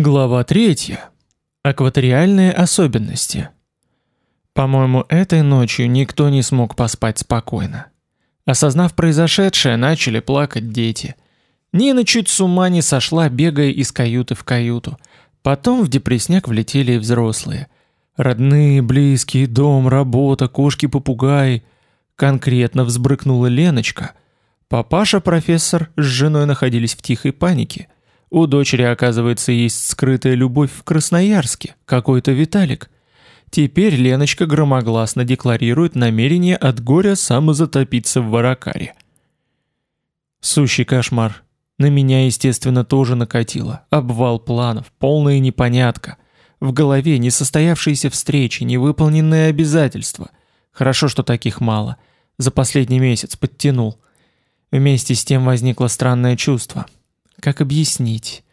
Глава 3. Акваториальные особенности. По-моему, этой ночью никто не смог поспать спокойно. Осознав произошедшее, начали плакать дети. Нина чуть с ума не сошла, бегая из каюты в каюту. Потом в депресняк влетели и взрослые. Родные, близкие, дом, работа, кошки-попугаи. Конкретно взбрыкнула Леночка. Папаша-профессор с женой находились в тихой панике – у дочери, оказывается, есть скрытая любовь в Красноярске, какой-то Виталик. Теперь Леночка громогласно декларирует намерение от горя самозатопиться в Варакаре. Сущий кошмар. На меня, естественно, тоже накатило. Обвал планов, полная непонятка. В голове несостоявшиеся встречи, невыполненные обязательства. Хорошо, что таких мало. За последний месяц подтянул. Вместе с тем возникло странное чувство – как объяснить?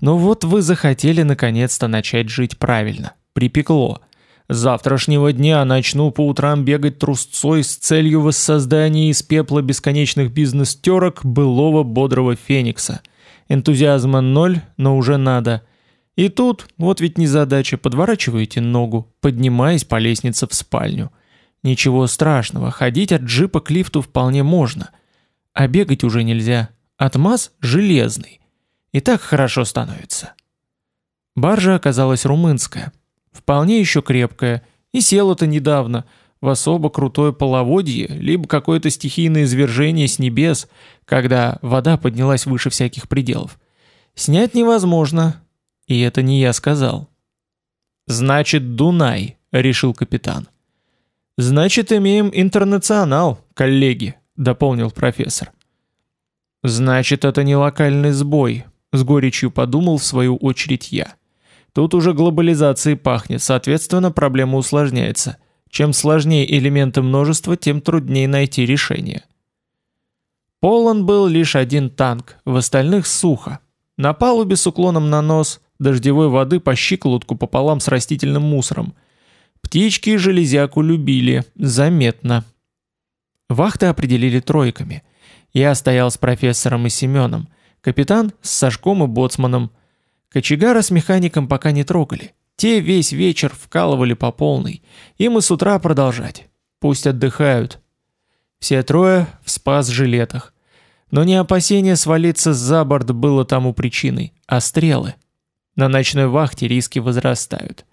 Ну вот вы захотели наконец-то начать жить правильно. Припекло. С завтрашнего дня начну по утрам бегать трусцой с целью воссоздания из пепла бесконечных бизнес-терок былого бодрого феникса. Энтузиазма ноль, но уже надо. И тут, вот ведь незадача, подворачиваете ногу, поднимаясь по лестнице в спальню. Ничего страшного, ходить от джипа к лифту вполне можно. А бегать уже нельзя, Отмаз железный. И так хорошо становится. Баржа оказалась румынская. Вполне еще крепкая. И села-то недавно. В особо крутое половодье, либо какое-то стихийное извержение с небес, когда вода поднялась выше всяких пределов. Снять невозможно. И это не я сказал. «Значит, Дунай», — решил капитан. «Значит, имеем интернационал, коллеги», — дополнил профессор. Значит, это не локальный сбой, с горечью подумал в свою очередь я. Тут уже глобализацией пахнет, соответственно, проблема усложняется. Чем сложнее элементы множества, тем труднее найти решение. Полон был лишь один танк, в остальных сухо. На палубе с уклоном на нос, дождевой воды по щиколотку пополам с растительным мусором. Птички железяку любили, заметно. Вахты определили тройками – я стоял с профессором и Семеном, капитан с Сашком и боцманом. Кочегара с механиком пока не трогали. Те весь вечер вкалывали по полной. Им и с утра продолжать. Пусть отдыхают. Все трое в спас-жилетах. Но не опасение свалиться за борт было тому причиной, а стрелы. На ночной вахте риски возрастают.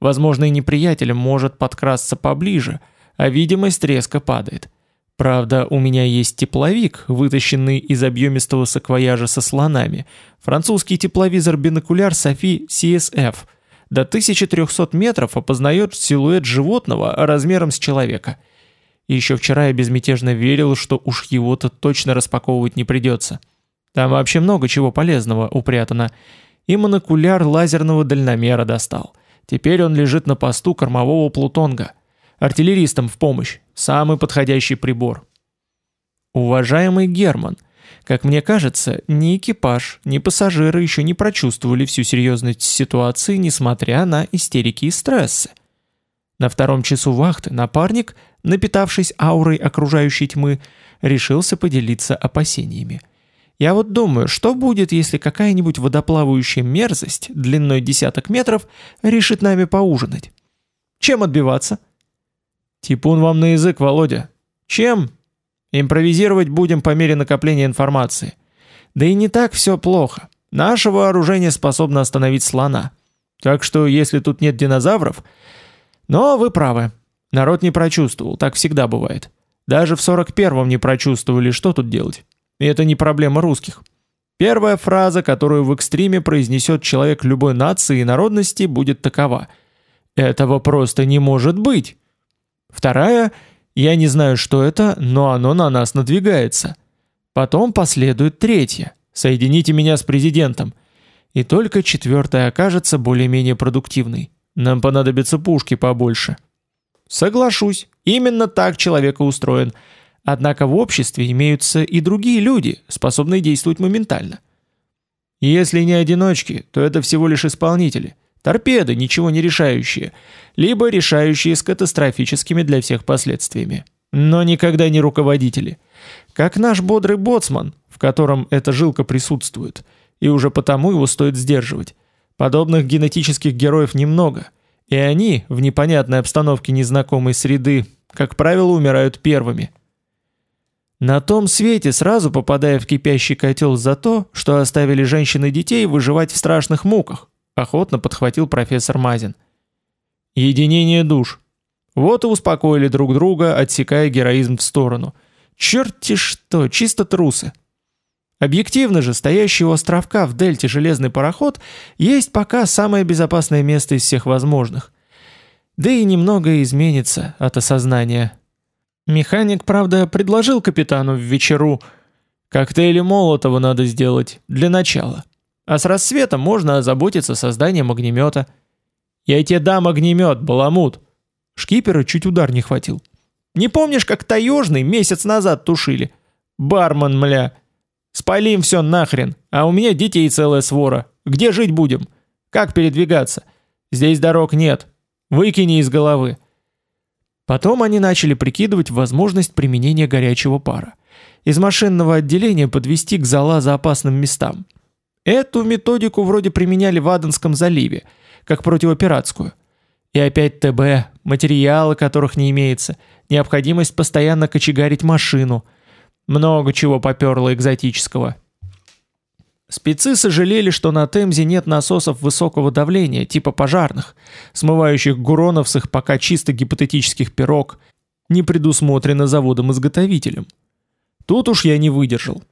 Возможно, и неприятель может подкрасться поближе, а видимость резко падает. Правда, у меня есть тепловик, вытащенный из объемистого саквояжа со слонами. Французский тепловизор-бинокуляр Софи CSF. До 1300 метров опознает силуэт животного размером с человека. И еще вчера я безмятежно верил, что уж его-то точно распаковывать не придется. Там вообще много чего полезного упрятано. И монокуляр лазерного дальномера достал. Теперь он лежит на посту кормового плутонга. Артиллеристам в помощь. Самый подходящий прибор. Уважаемый Герман, как мне кажется, ни экипаж, ни пассажиры еще не прочувствовали всю серьезность ситуации, несмотря на истерики и стрессы. На втором часу вахты напарник, напитавшись аурой окружающей тьмы, решился поделиться опасениями. Я вот думаю, что будет, если какая-нибудь водоплавающая мерзость длиной десяток метров решит нами поужинать? Чем отбиваться? Типун вам на язык, Володя. Чем? Импровизировать будем по мере накопления информации. Да и не так все плохо. Наше вооружение способно остановить слона. Так что, если тут нет динозавров... Но вы правы. Народ не прочувствовал, так всегда бывает. Даже в 41-м не прочувствовали, что тут делать. И это не проблема русских. Первая фраза, которую в экстриме произнесет человек любой нации и народности, будет такова. «Этого просто не может быть!» Вторая «Я не знаю, что это, но оно на нас надвигается». Потом последует третья «Соедините меня с президентом». И только четвертая окажется более-менее продуктивной. Нам понадобятся пушки побольше. Соглашусь, именно так человек и устроен. Однако в обществе имеются и другие люди, способные действовать моментально. Если не одиночки, то это всего лишь исполнители – Торпеды, ничего не решающие, либо решающие с катастрофическими для всех последствиями. Но никогда не руководители. Как наш бодрый боцман, в котором эта жилка присутствует, и уже потому его стоит сдерживать. Подобных генетических героев немного, и они, в непонятной обстановке незнакомой среды, как правило, умирают первыми. На том свете, сразу попадая в кипящий котел за то, что оставили женщин и детей выживать в страшных муках, охотно подхватил профессор Мазин. Единение душ. Вот и успокоили друг друга, отсекая героизм в сторону. Черти что, чисто трусы. Объективно же, стоящий у островка в дельте железный пароход есть пока самое безопасное место из всех возможных. Да и немного изменится от осознания. Механик, правда, предложил капитану в вечеру. Коктейли Молотова надо сделать, для начала. А с рассветом можно озаботиться созданием огнемета. Я тебе дам огнемет, баламут. Шкипера чуть удар не хватил. Не помнишь, как таежный месяц назад тушили? Бармен, мля. Спалим все нахрен, а у меня детей целая свора. Где жить будем? Как передвигаться? Здесь дорог нет. Выкини из головы. Потом они начали прикидывать возможность применения горячего пара. Из машинного отделения подвести к зала за опасным местам. Эту методику вроде применяли в Аденском заливе, как противопиратскую. И опять ТБ, материалы которых не имеется, необходимость постоянно кочегарить машину. Много чего поперло экзотического. Спецы сожалели, что на Темзе нет насосов высокого давления, типа пожарных, смывающих гуронов с их пока чисто гипотетических пирог, не предусмотрено заводом-изготовителем. Тут уж я не выдержал.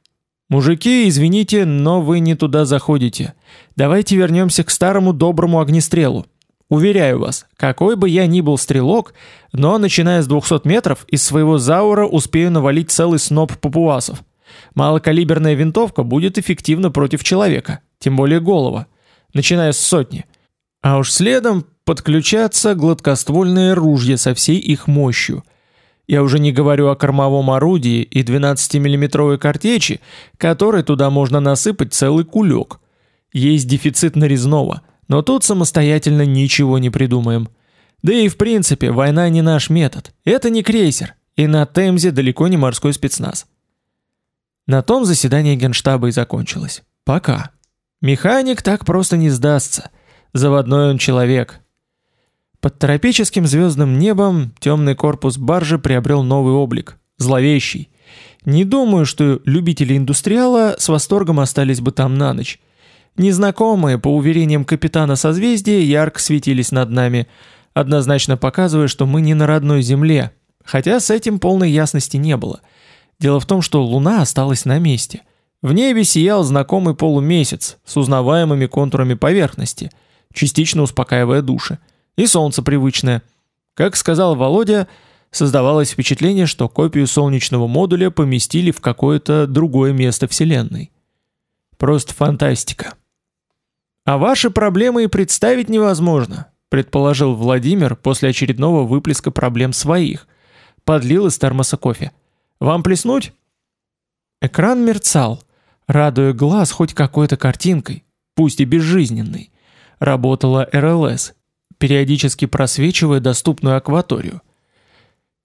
«Мужики, извините, но вы не туда заходите. Давайте вернемся к старому доброму огнестрелу. Уверяю вас, какой бы я ни был стрелок, но начиная с 200 метров из своего заура успею навалить целый сноп папуасов. Малокалиберная винтовка будет эффективна против человека, тем более голова, начиная с сотни. А уж следом подключатся гладкоствольные ружья со всей их мощью. Я уже не говорю о кормовом орудии и 12-миллиметровой картечи, которой туда можно насыпать целый кулек. Есть дефицит нарезного, но тут самостоятельно ничего не придумаем. Да и в принципе, война не наш метод. Это не крейсер, и на Темзе далеко не морской спецназ. На том заседание генштаба и закончилось. Пока. Механик так просто не сдастся. Заводной он человек. Под тропическим звездным небом темный корпус баржи приобрел новый облик. Зловещий. Не думаю, что любители индустриала с восторгом остались бы там на ночь. Незнакомые, по уверениям капитана созвездия, ярко светились над нами, однозначно показывая, что мы не на родной земле, хотя с этим полной ясности не было – Дело в том, что Луна осталась на месте. В небе сиял знакомый полумесяц с узнаваемыми контурами поверхности, частично успокаивая души. И солнце привычное. Как сказал Володя, создавалось впечатление, что копию солнечного модуля поместили в какое-то другое место Вселенной. Просто фантастика. А ваши проблемы и представить невозможно, предположил Владимир после очередного выплеска проблем своих. Подлил из термоса кофе. Вам плеснуть?» Экран мерцал, радуя глаз хоть какой-то картинкой, пусть и безжизненной. Работала РЛС, периодически просвечивая доступную акваторию.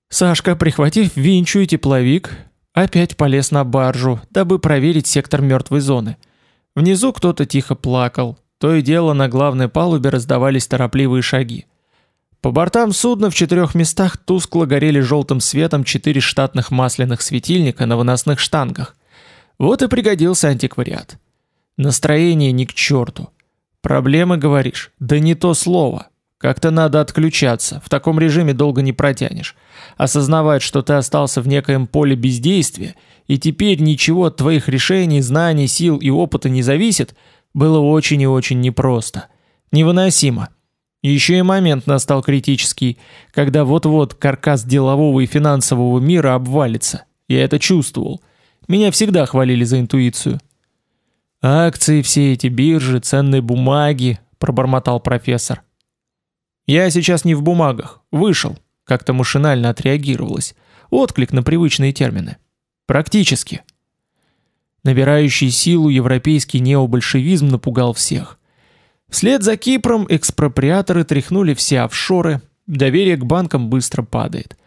Сашка, прихватив винчу и тепловик, опять полез на баржу, дабы проверить сектор мертвой зоны. Внизу кто-то тихо плакал, то и дело на главной палубе раздавались торопливые шаги. По бортам судна в четырех местах тускло горели желтым светом четыре штатных масляных светильника на выносных штангах. Вот и пригодился антиквариат. Настроение ни к черту. Проблемы, говоришь? Да не то слово. Как-то надо отключаться, в таком режиме долго не протянешь. Осознавать, что ты остался в некоем поле бездействия, и теперь ничего от твоих решений, знаний, сил и опыта не зависит, было очень и очень непросто. Невыносимо. Еще и момент настал критический, когда вот-вот каркас делового и финансового мира обвалится. Я это чувствовал. Меня всегда хвалили за интуицию. «Акции все эти, биржи, ценные бумаги», — пробормотал профессор. «Я сейчас не в бумагах. Вышел», — как-то машинально отреагировалось. Отклик на привычные термины. «Практически». Набирающий силу европейский необольшевизм напугал всех. Вслед за Кипром экспроприаторы тряхнули все офшоры, доверие к банкам быстро падает.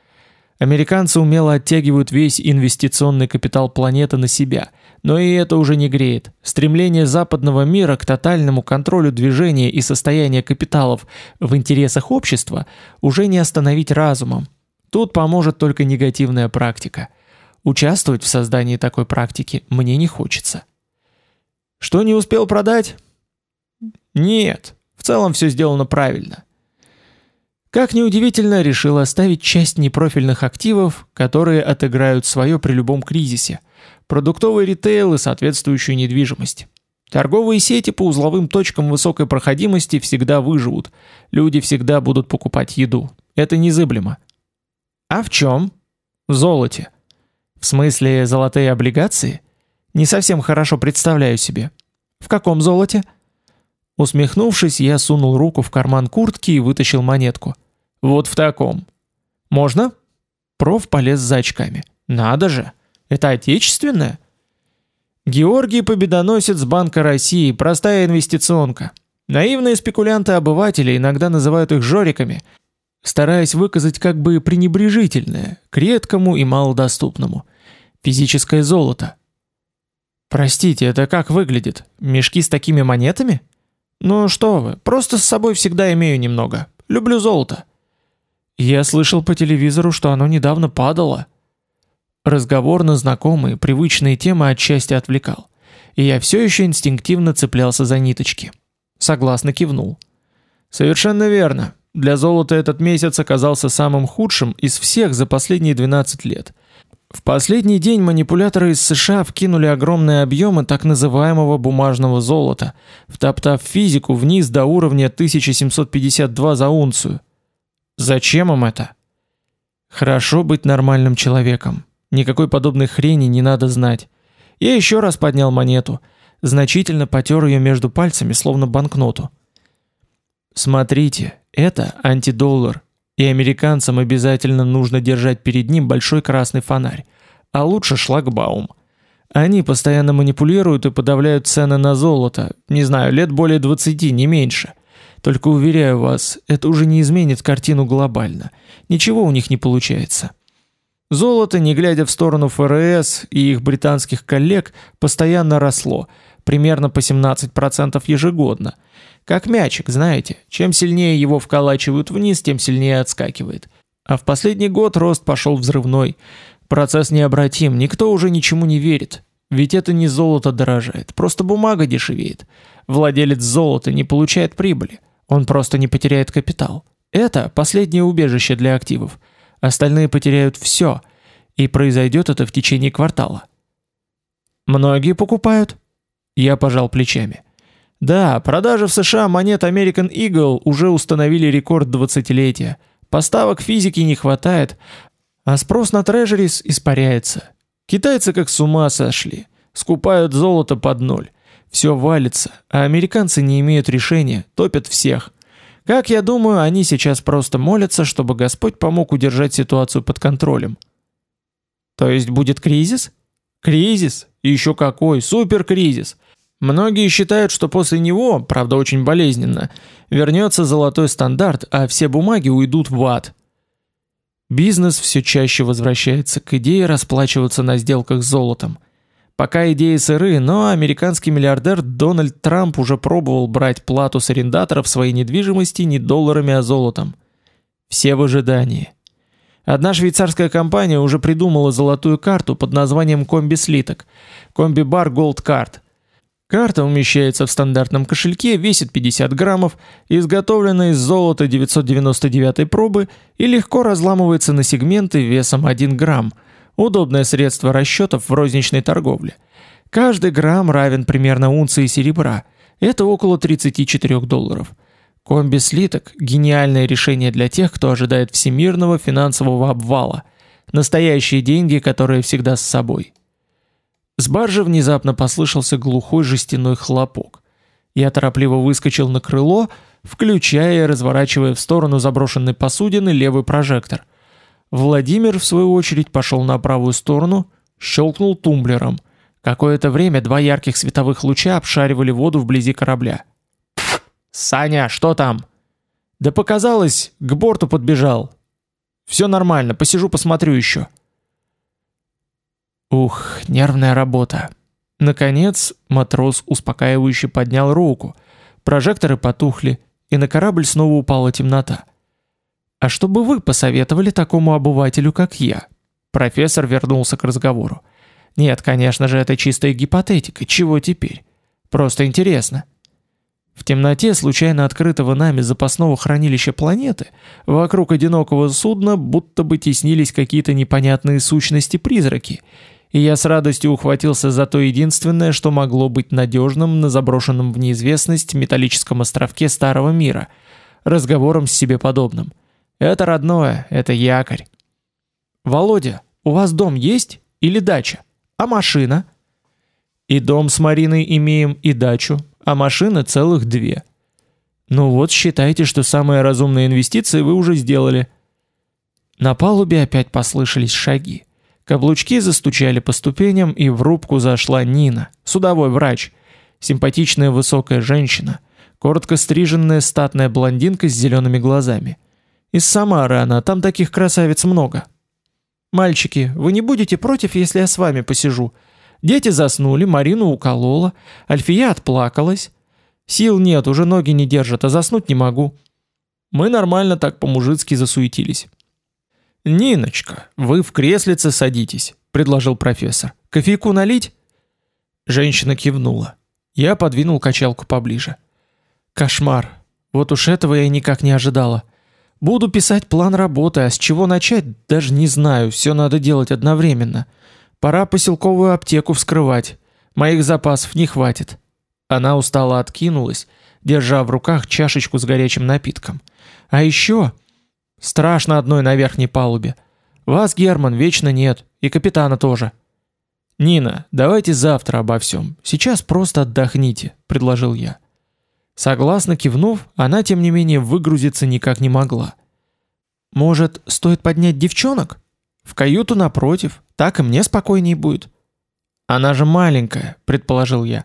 Американцы умело оттягивают весь инвестиционный капитал планеты на себя, но и это уже не греет. Стремление западного мира к тотальному контролю движения и состояния капиталов в интересах общества уже не остановить разумом. Тут поможет только негативная практика. Участвовать в создании такой практики мне не хочется. Что не успел продать? Нет, в целом все сделано правильно. Как неудивительно, решил оставить часть непрофильных активов, которые отыграют свое при любом кризисе. Продуктовый ритейл и соответствующую недвижимость. Торговые сети по узловым точкам высокой проходимости всегда выживут. Люди всегда будут покупать еду. Это незыблемо. А в чем? В золоте. В смысле, золотые облигации? Не совсем хорошо представляю себе. В каком золоте? Усмехнувшись, я сунул руку в карман куртки и вытащил монетку. Вот в таком. Можно? Проф полез за очками. Надо же. Это отечественное? Георгий Победоносец Банка России, простая инвестиционка. Наивные спекулянты-обыватели иногда называют их жориками, стараясь выказать как бы пренебрежительное к редкому и малодоступному. Физическое золото. Простите, это как выглядит? Мешки с такими монетами? Ну что вы, просто с собой всегда имею немного. Люблю золото. Я слышал по телевизору, что оно недавно падало. Разговор на знакомые, привычные темы отчасти отвлекал. И я все еще инстинктивно цеплялся за ниточки. Согласно кивнул. Совершенно верно. Для золота этот месяц оказался самым худшим из всех за последние 12 лет. В последний день манипуляторы из США вкинули огромные объемы так называемого бумажного золота, втоптав физику вниз до уровня 1752 за унцию. Зачем им это? Хорошо быть нормальным человеком. Никакой подобной хрени не надо знать. Я еще раз поднял монету, значительно потер ее между пальцами, словно банкноту. Смотрите, это антидоллар, и американцам обязательно нужно держать перед ним большой красный фонарь, а лучше шлагбаум. Они постоянно манипулируют и подавляют цены на золото, не знаю, лет более 20, не меньше. Только уверяю вас, это уже не изменит картину глобально. Ничего у них не получается. Золото, не глядя в сторону ФРС и их британских коллег, постоянно росло, примерно по 17% ежегодно. Как мячик, знаете, чем сильнее его вколачивают вниз, тем сильнее отскакивает. А в последний год рост пошел взрывной. Процесс необратим, никто уже ничему не верит. Ведь это не золото дорожает, просто бумага дешевеет. Владелец золота не получает прибыли. Он просто не потеряет капитал. Это последнее убежище для активов. Остальные потеряют все, и произойдет это в течение квартала. Многие покупают? Я пожал плечами. Да, продажи в США монет American Eagle уже установили рекорд двадцатилетия. Поставок физики не хватает, а спрос на трежерис испаряется. Китайцы как с ума сошли, скупают золото под ноль. Все валится, а американцы не имеют решения, топят всех. Как я думаю, они сейчас просто молятся, чтобы Господь помог удержать ситуацию под контролем. То есть будет кризис? Кризис? И еще какой? Суперкризис. Многие считают, что после него, правда очень болезненно, вернется золотой стандарт, а все бумаги уйдут в ад. Бизнес все чаще возвращается к идее расплачиваться на сделках с золотом. Пока идеи сыры, но американский миллиардер Дональд Трамп уже пробовал брать плату с арендаторов своей недвижимости не долларами, а золотом. Все в ожидании. Одна швейцарская компания уже придумала золотую карту под названием комби-слиток. Комби-бар Gold Card. Карта умещается в стандартном кошельке, весит 50 граммов, изготовлена из золота 999 пробы и легко разламывается на сегменты весом 1 грамм – Удобное средство расчетов в розничной торговле. Каждый грамм равен примерно унции серебра. Это около 34 долларов. Комби-слиток – гениальное решение для тех, кто ожидает всемирного финансового обвала. Настоящие деньги, которые всегда с собой. С баржи внезапно послышался глухой жестяной хлопок. Я торопливо выскочил на крыло, включая и разворачивая в сторону заброшенной посудины левый прожектор – Владимир, в свою очередь, пошел на правую сторону, щелкнул тумблером. Какое-то время два ярких световых луча обшаривали воду вблизи корабля. «Саня, что там?» «Да показалось, к борту подбежал». Все нормально, посижу, посмотрю еще. Ух, нервная работа. Наконец, матрос успокаивающе поднял руку. Прожекторы потухли, и на корабль снова упала темнота. А что бы вы посоветовали такому обывателю, как я? Профессор вернулся к разговору. Нет, конечно же, это чистая гипотетика. Чего теперь? Просто интересно. В темноте случайно открытого нами запасного хранилища планеты вокруг одинокого судна будто бы теснились какие-то непонятные сущности-призраки, и я с радостью ухватился за то единственное, что могло быть надежным на заброшенном в неизвестность металлическом островке Старого Мира, разговором с себе подобным. Это родное, это якорь. «Володя, у вас дом есть или дача? А машина?» «И дом с Мариной имеем, и дачу, а машины целых две. Ну вот, считайте, что самые разумные инвестиции вы уже сделали. На палубе опять послышались шаги. Каблучки застучали по ступеням, и в рубку зашла Нина, судовой врач, симпатичная высокая женщина, коротко стриженная статная блондинка с зелеными глазами. Из Самары она, там таких красавиц много. «Мальчики, вы не будете против, если я с вами посижу?» Дети заснули, Марину уколола, Альфия отплакалась. Сил нет, уже ноги не держат, а заснуть не могу. Мы нормально так по-мужицки засуетились. «Ниночка, вы в креслице садитесь», — предложил профессор. «Кофейку налить?» Женщина кивнула. Я подвинул качалку поближе. «Кошмар. Вот уж этого я никак не ожидала. Буду писать план работы, а с чего начать, даже не знаю, все надо делать одновременно. Пора поселковую аптеку вскрывать. Моих запасов не хватит. Она устало откинулась, держа в руках чашечку с горячим напитком. А еще страшно одной на верхней палубе. Вас, Герман, вечно нет, и капитана тоже. Нина, давайте завтра обо всем. Сейчас просто отдохните, предложил я. Согласно кивнув, она тем не менее выгрузиться никак не могла. Может, стоит поднять девчонок? В каюту напротив, так и мне спокойнее будет. Она же маленькая, предположил я.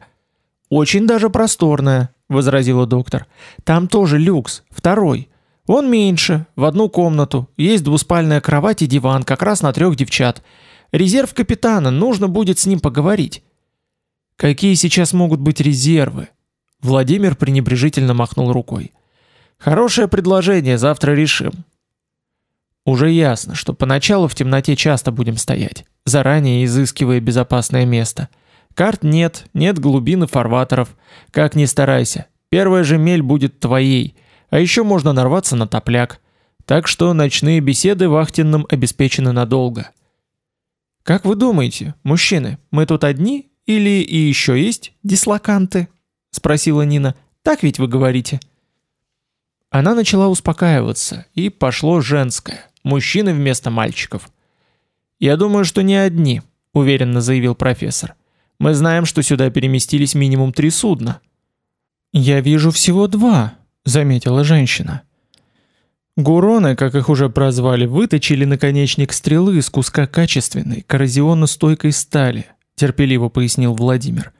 Очень даже просторная, возразила доктор. Там тоже люкс, второй. Он меньше, в одну комнату. Есть двуспальная кровать и диван, как раз на трех девчат. Резерв капитана, нужно будет с ним поговорить. Какие сейчас могут быть резервы? Владимир пренебрежительно махнул рукой. Хорошее предложение, завтра решим. Уже ясно, что поначалу в темноте часто будем стоять, заранее изыскивая безопасное место. Карт нет, нет глубины фарватеров. Как ни старайся, первая же мель будет твоей, а еще можно нарваться на топляк. Так что ночные беседы вахтенным обеспечены надолго. Как вы думаете, мужчины, мы тут одни или и еще есть дислоканты? Спросила Нина. Так ведь вы говорите? Она начала успокаиваться, и пошло женское. Мужчины вместо мальчиков. Я думаю, что не одни, уверенно заявил профессор. Мы знаем, что сюда переместились минимум три судна. Я вижу всего два, заметила женщина. Гуроны, как их уже прозвали, выточили наконечник стрелы из куска качественной, коррозионно-стойкой стали, терпеливо пояснил Владимир.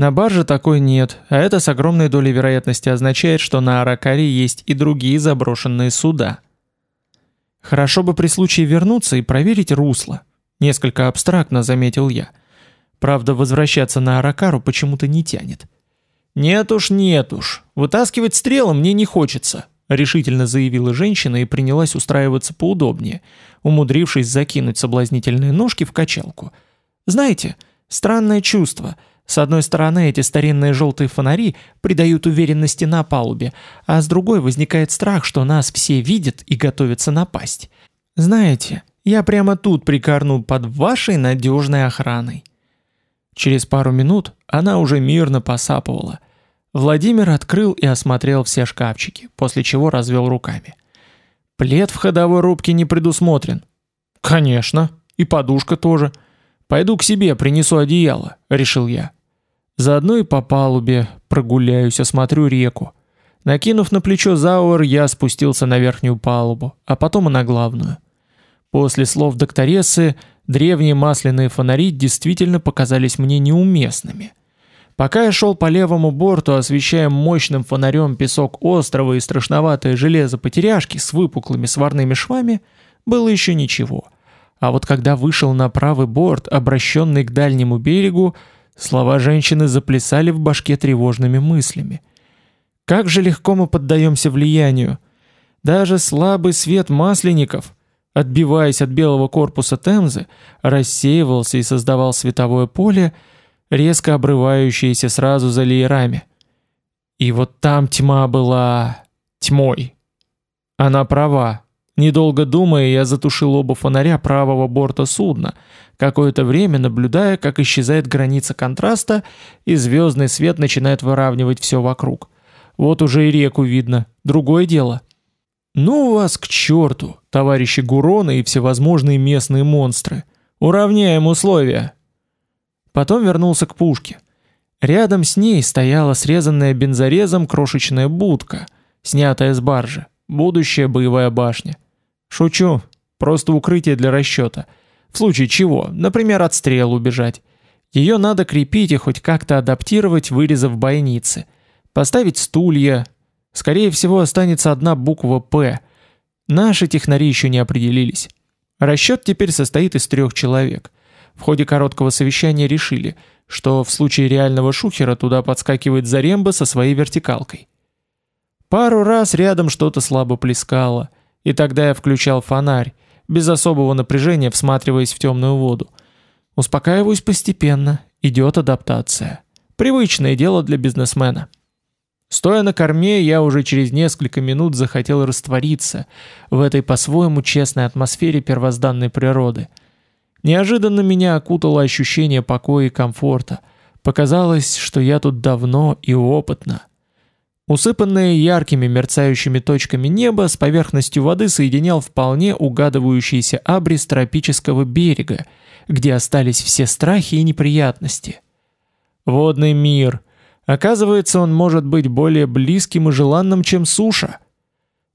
На барже такой нет, а это с огромной долей вероятности означает, что на Аракаре есть и другие заброшенные суда. Хорошо бы при случае вернуться и проверить русло. Несколько абстрактно заметил я. Правда, возвращаться на Аракару почему-то не тянет. Нет уж, нет уж. Вытаскивать стрелы мне не хочется, решительно заявила женщина и принялась устраиваться поудобнее, умудрившись закинуть соблазнительные ножки в качалку. Знаете, странное чувство — с одной стороны, эти старинные желтые фонари придают уверенности на палубе, а с другой возникает страх, что нас все видят и готовятся напасть. Знаете, я прямо тут прикорну под вашей надежной охраной. Через пару минут она уже мирно посапывала. Владимир открыл и осмотрел все шкафчики, после чего развел руками. Плед в ходовой рубке не предусмотрен. Конечно, и подушка тоже. Пойду к себе, принесу одеяло, решил я. Заодно и по палубе прогуляюсь, осмотрю реку. Накинув на плечо зауэр, я спустился на верхнюю палубу, а потом и на главную. После слов докторессы, древние масляные фонари действительно показались мне неуместными. Пока я шел по левому борту, освещая мощным фонарем песок острова и страшноватое железо потеряшки с выпуклыми сварными швами, было еще ничего. А вот когда вышел на правый борт, обращенный к дальнему берегу, слова женщины заплясали в башке тревожными мыслями. Как же легко мы поддаемся влиянию. Даже слабый свет масленников, отбиваясь от белого корпуса Темзы, рассеивался и создавал световое поле, резко обрывающееся сразу за леерами. И вот там тьма была тьмой. Она права. Недолго думая, я затушил оба фонаря правого борта судна, какое-то время наблюдая, как исчезает граница контраста, и звездный свет начинает выравнивать все вокруг. Вот уже и реку видно. Другое дело. Ну вас к черту, товарищи Гуроны и всевозможные местные монстры. Уравняем условия. Потом вернулся к пушке. Рядом с ней стояла срезанная бензорезом крошечная будка, снятая с баржи, будущая боевая башня. Шучу, просто укрытие для расчета. В случае чего, например, от стрел убежать. Ее надо крепить и хоть как-то адаптировать, вырезав бойницы. Поставить стулья. Скорее всего, останется одна буква «П». Наши технари еще не определились. Расчет теперь состоит из трех человек. В ходе короткого совещания решили, что в случае реального шухера туда подскакивает Заремба со своей вертикалкой. Пару раз рядом что-то слабо плескало, и тогда я включал фонарь, без особого напряжения всматриваясь в темную воду. Успокаиваюсь постепенно, идет адаптация. Привычное дело для бизнесмена. Стоя на корме, я уже через несколько минут захотел раствориться в этой по-своему честной атмосфере первозданной природы – Неожиданно меня окутало ощущение покоя и комфорта. Показалось, что я тут давно и опытно. Усыпанное яркими мерцающими точками небо с поверхностью воды соединял вполне угадывающийся абрис тропического берега, где остались все страхи и неприятности. Водный мир. Оказывается, он может быть более близким и желанным, чем суша.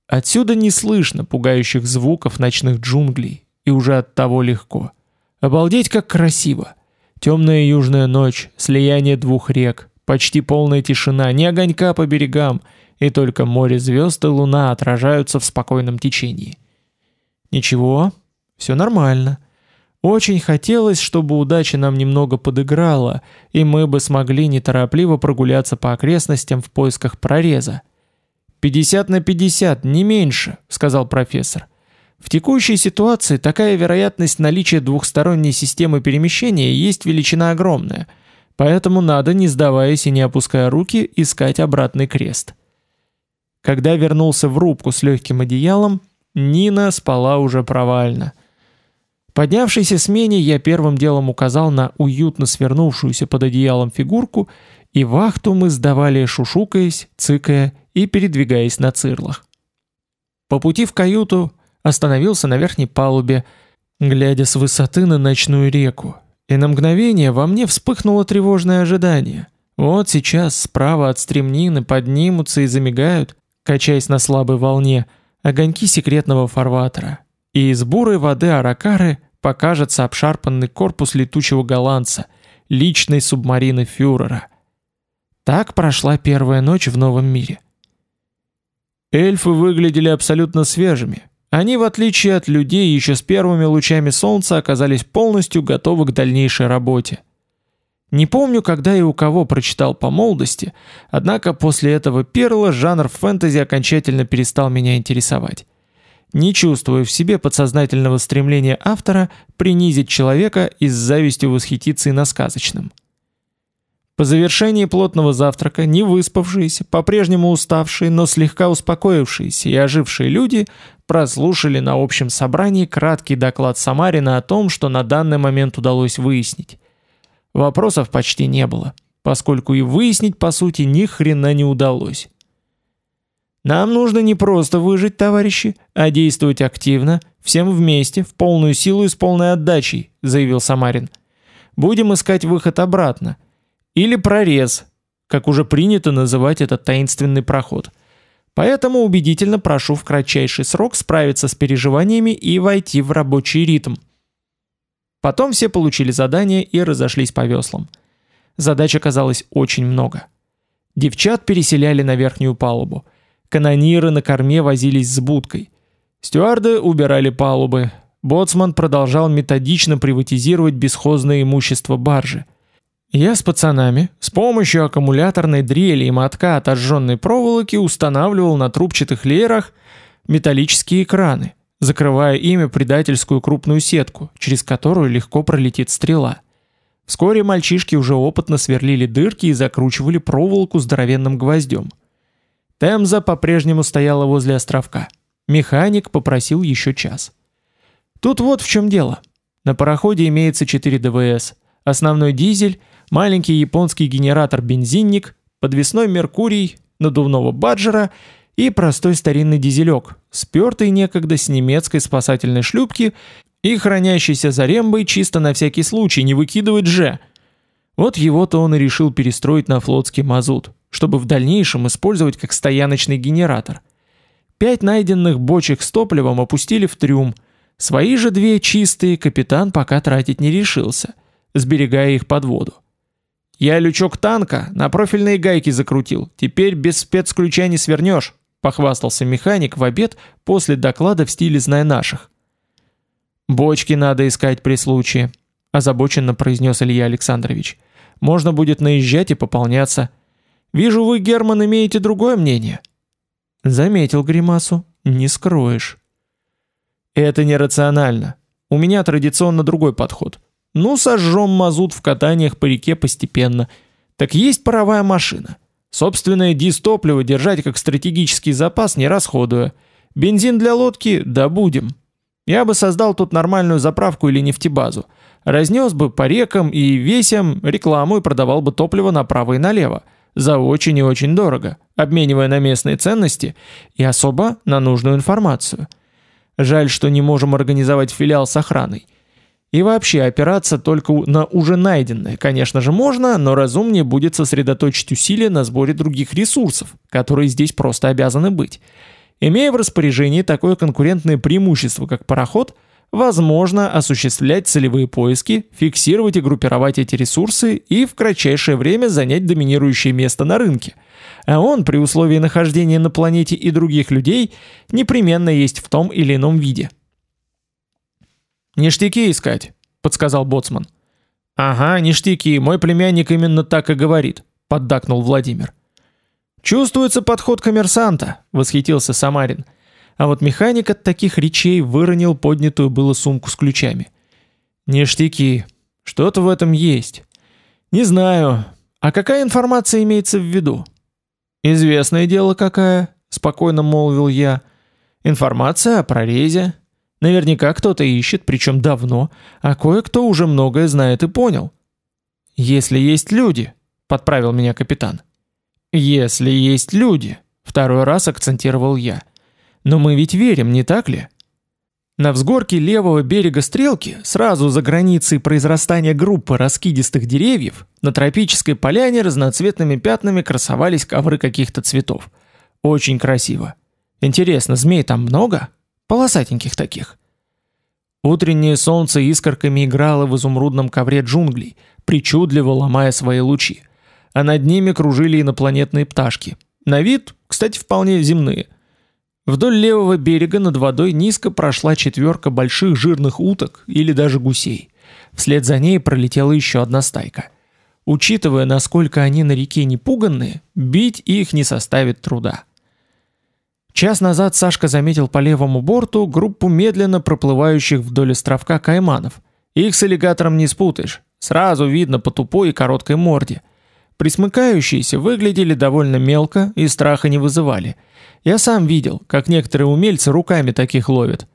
Отсюда не слышно пугающих звуков ночных джунглей, и уже от того легко. Обалдеть, как красиво. Темная южная ночь, слияние двух рек, почти полная тишина, ни огонька по берегам, и только море звезд и луна отражаются в спокойном течении. Ничего, все нормально. Очень хотелось, чтобы удача нам немного подыграла, и мы бы смогли неторопливо прогуляться по окрестностям в поисках прореза. «Пятьдесят на пятьдесят, не меньше», — сказал профессор. В текущей ситуации такая вероятность наличия двухсторонней системы перемещения есть величина огромная, поэтому надо, не сдаваясь и не опуская руки, искать обратный крест. Когда вернулся в рубку с легким одеялом, Нина спала уже провально. Поднявшейся смене я первым делом указал на уютно свернувшуюся под одеялом фигурку, и вахту мы сдавали шушукаясь, цыкая и передвигаясь на цирлах. По пути в каюту остановился на верхней палубе, глядя с высоты на ночную реку. И на мгновение во мне вспыхнуло тревожное ожидание. Вот сейчас справа от стремнины поднимутся и замигают, качаясь на слабой волне, огоньки секретного фарватера. И из бурой воды Аракары покажется обшарпанный корпус летучего голландца, личной субмарины фюрера. Так прошла первая ночь в новом мире. Эльфы выглядели абсолютно свежими, они, в отличие от людей, еще с первыми лучами солнца оказались полностью готовы к дальнейшей работе. Не помню, когда и у кого прочитал по молодости, однако после этого перла жанр фэнтези окончательно перестал меня интересовать. Не чувствую в себе подсознательного стремления автора принизить человека и с завистью восхититься иносказочным. сказочным. По завершении плотного завтрака, не выспавшиеся, по-прежнему уставшие, но слегка успокоившиеся и ожившие люди прослушали на общем собрании краткий доклад Самарина о том, что на данный момент удалось выяснить. Вопросов почти не было, поскольку и выяснить по сути ни хрена не удалось. Нам нужно не просто выжить, товарищи, а действовать активно, всем вместе, в полную силу и с полной отдачей, заявил Самарин. Будем искать выход обратно или прорез, как уже принято называть этот таинственный проход. Поэтому убедительно прошу в кратчайший срок справиться с переживаниями и войти в рабочий ритм. Потом все получили задание и разошлись по веслам. Задач оказалось очень много. Девчат переселяли на верхнюю палубу. Канониры на корме возились с будкой. Стюарды убирали палубы. Боцман продолжал методично приватизировать бесхозное имущество баржи. Я с пацанами с помощью аккумуляторной дрели и мотка отожженной проволоки устанавливал на трубчатых леерах металлические экраны, закрывая ими предательскую крупную сетку, через которую легко пролетит стрела. Вскоре мальчишки уже опытно сверлили дырки и закручивали проволоку здоровенным гвоздем. Темза по-прежнему стояла возле островка. Механик попросил еще час. Тут вот в чем дело. На пароходе имеется 4 ДВС. Основной дизель, маленький японский генератор-бензинник, подвесной Меркурий, надувного баджера и простой старинный дизелек, спертый некогда с немецкой спасательной шлюпки и хранящийся за рембой чисто на всякий случай, не выкидывать же. Вот его-то он и решил перестроить на флотский мазут, чтобы в дальнейшем использовать как стояночный генератор. Пять найденных бочек с топливом опустили в трюм, свои же две чистые капитан пока тратить не решился, сберегая их под воду. «Я лючок танка на профильные гайки закрутил, теперь без спецключа не свернешь», похвастался механик в обед после доклада в стиле «Знай наших». «Бочки надо искать при случае», – озабоченно произнес Илья Александрович. «Можно будет наезжать и пополняться. Вижу, вы, Герман, имеете другое мнение». Заметил гримасу. «Не скроешь». «Это нерационально. У меня традиционно другой подход. Ну, сожжем мазут в катаниях по реке постепенно. Так есть паровая машина. Собственное дистопливо держать как стратегический запас, не расходуя. Бензин для лодки добудем». Я бы создал тут нормальную заправку или нефтебазу. Разнес бы по рекам и весям рекламу и продавал бы топливо направо и налево. За очень и очень дорого, обменивая на местные ценности и особо на нужную информацию. Жаль, что не можем организовать филиал с охраной. И вообще опираться только на уже найденное, конечно же, можно, но разумнее будет сосредоточить усилия на сборе других ресурсов, которые здесь просто обязаны быть. Имея в распоряжении такое конкурентное преимущество, как пароход, возможно осуществлять целевые поиски, фиксировать и группировать эти ресурсы и в кратчайшее время занять доминирующее место на рынке. А он, при условии нахождения на планете и других людей, непременно есть в том или ином виде. «Ништяки искать», — подсказал Боцман. «Ага, ништяки, мой племянник именно так и говорит», — поддакнул Владимир. «Чувствуется подход коммерсанта», — восхитился Самарин. А вот механик от таких речей выронил поднятую было сумку с ключами. «Ништяки. Что-то в этом есть. Не знаю. А какая информация имеется в виду?» «Известное дело какая», — спокойно молвил я. «Информация о прорезе. Наверняка кто-то ищет, причем давно, а кое-кто уже многое знает и понял». «Если есть люди», — подправил меня капитан. «Если есть люди», — второй раз акцентировал я. «Но мы ведь верим, не так ли?» На взгорке левого берега стрелки, сразу за границей произрастания группы раскидистых деревьев, на тропической поляне разноцветными пятнами красовались ковры каких-то цветов. Очень красиво. Интересно, змей там много? Полосатеньких таких. Утреннее солнце искорками играло в изумрудном ковре джунглей, причудливо ломая свои лучи а над ними кружили инопланетные пташки. На вид, кстати, вполне земные. Вдоль левого берега над водой низко прошла четверка больших жирных уток или даже гусей. Вслед за ней пролетела еще одна стайка. Учитывая, насколько они на реке непуганные, бить их не составит труда. Час назад Сашка заметил по левому борту группу медленно проплывающих вдоль островка кайманов. Их с аллигатором не спутаешь. Сразу видно по тупой и короткой морде – Присмыкающиеся выглядели довольно мелко и страха не вызывали. Я сам видел, как некоторые умельцы руками таких ловят.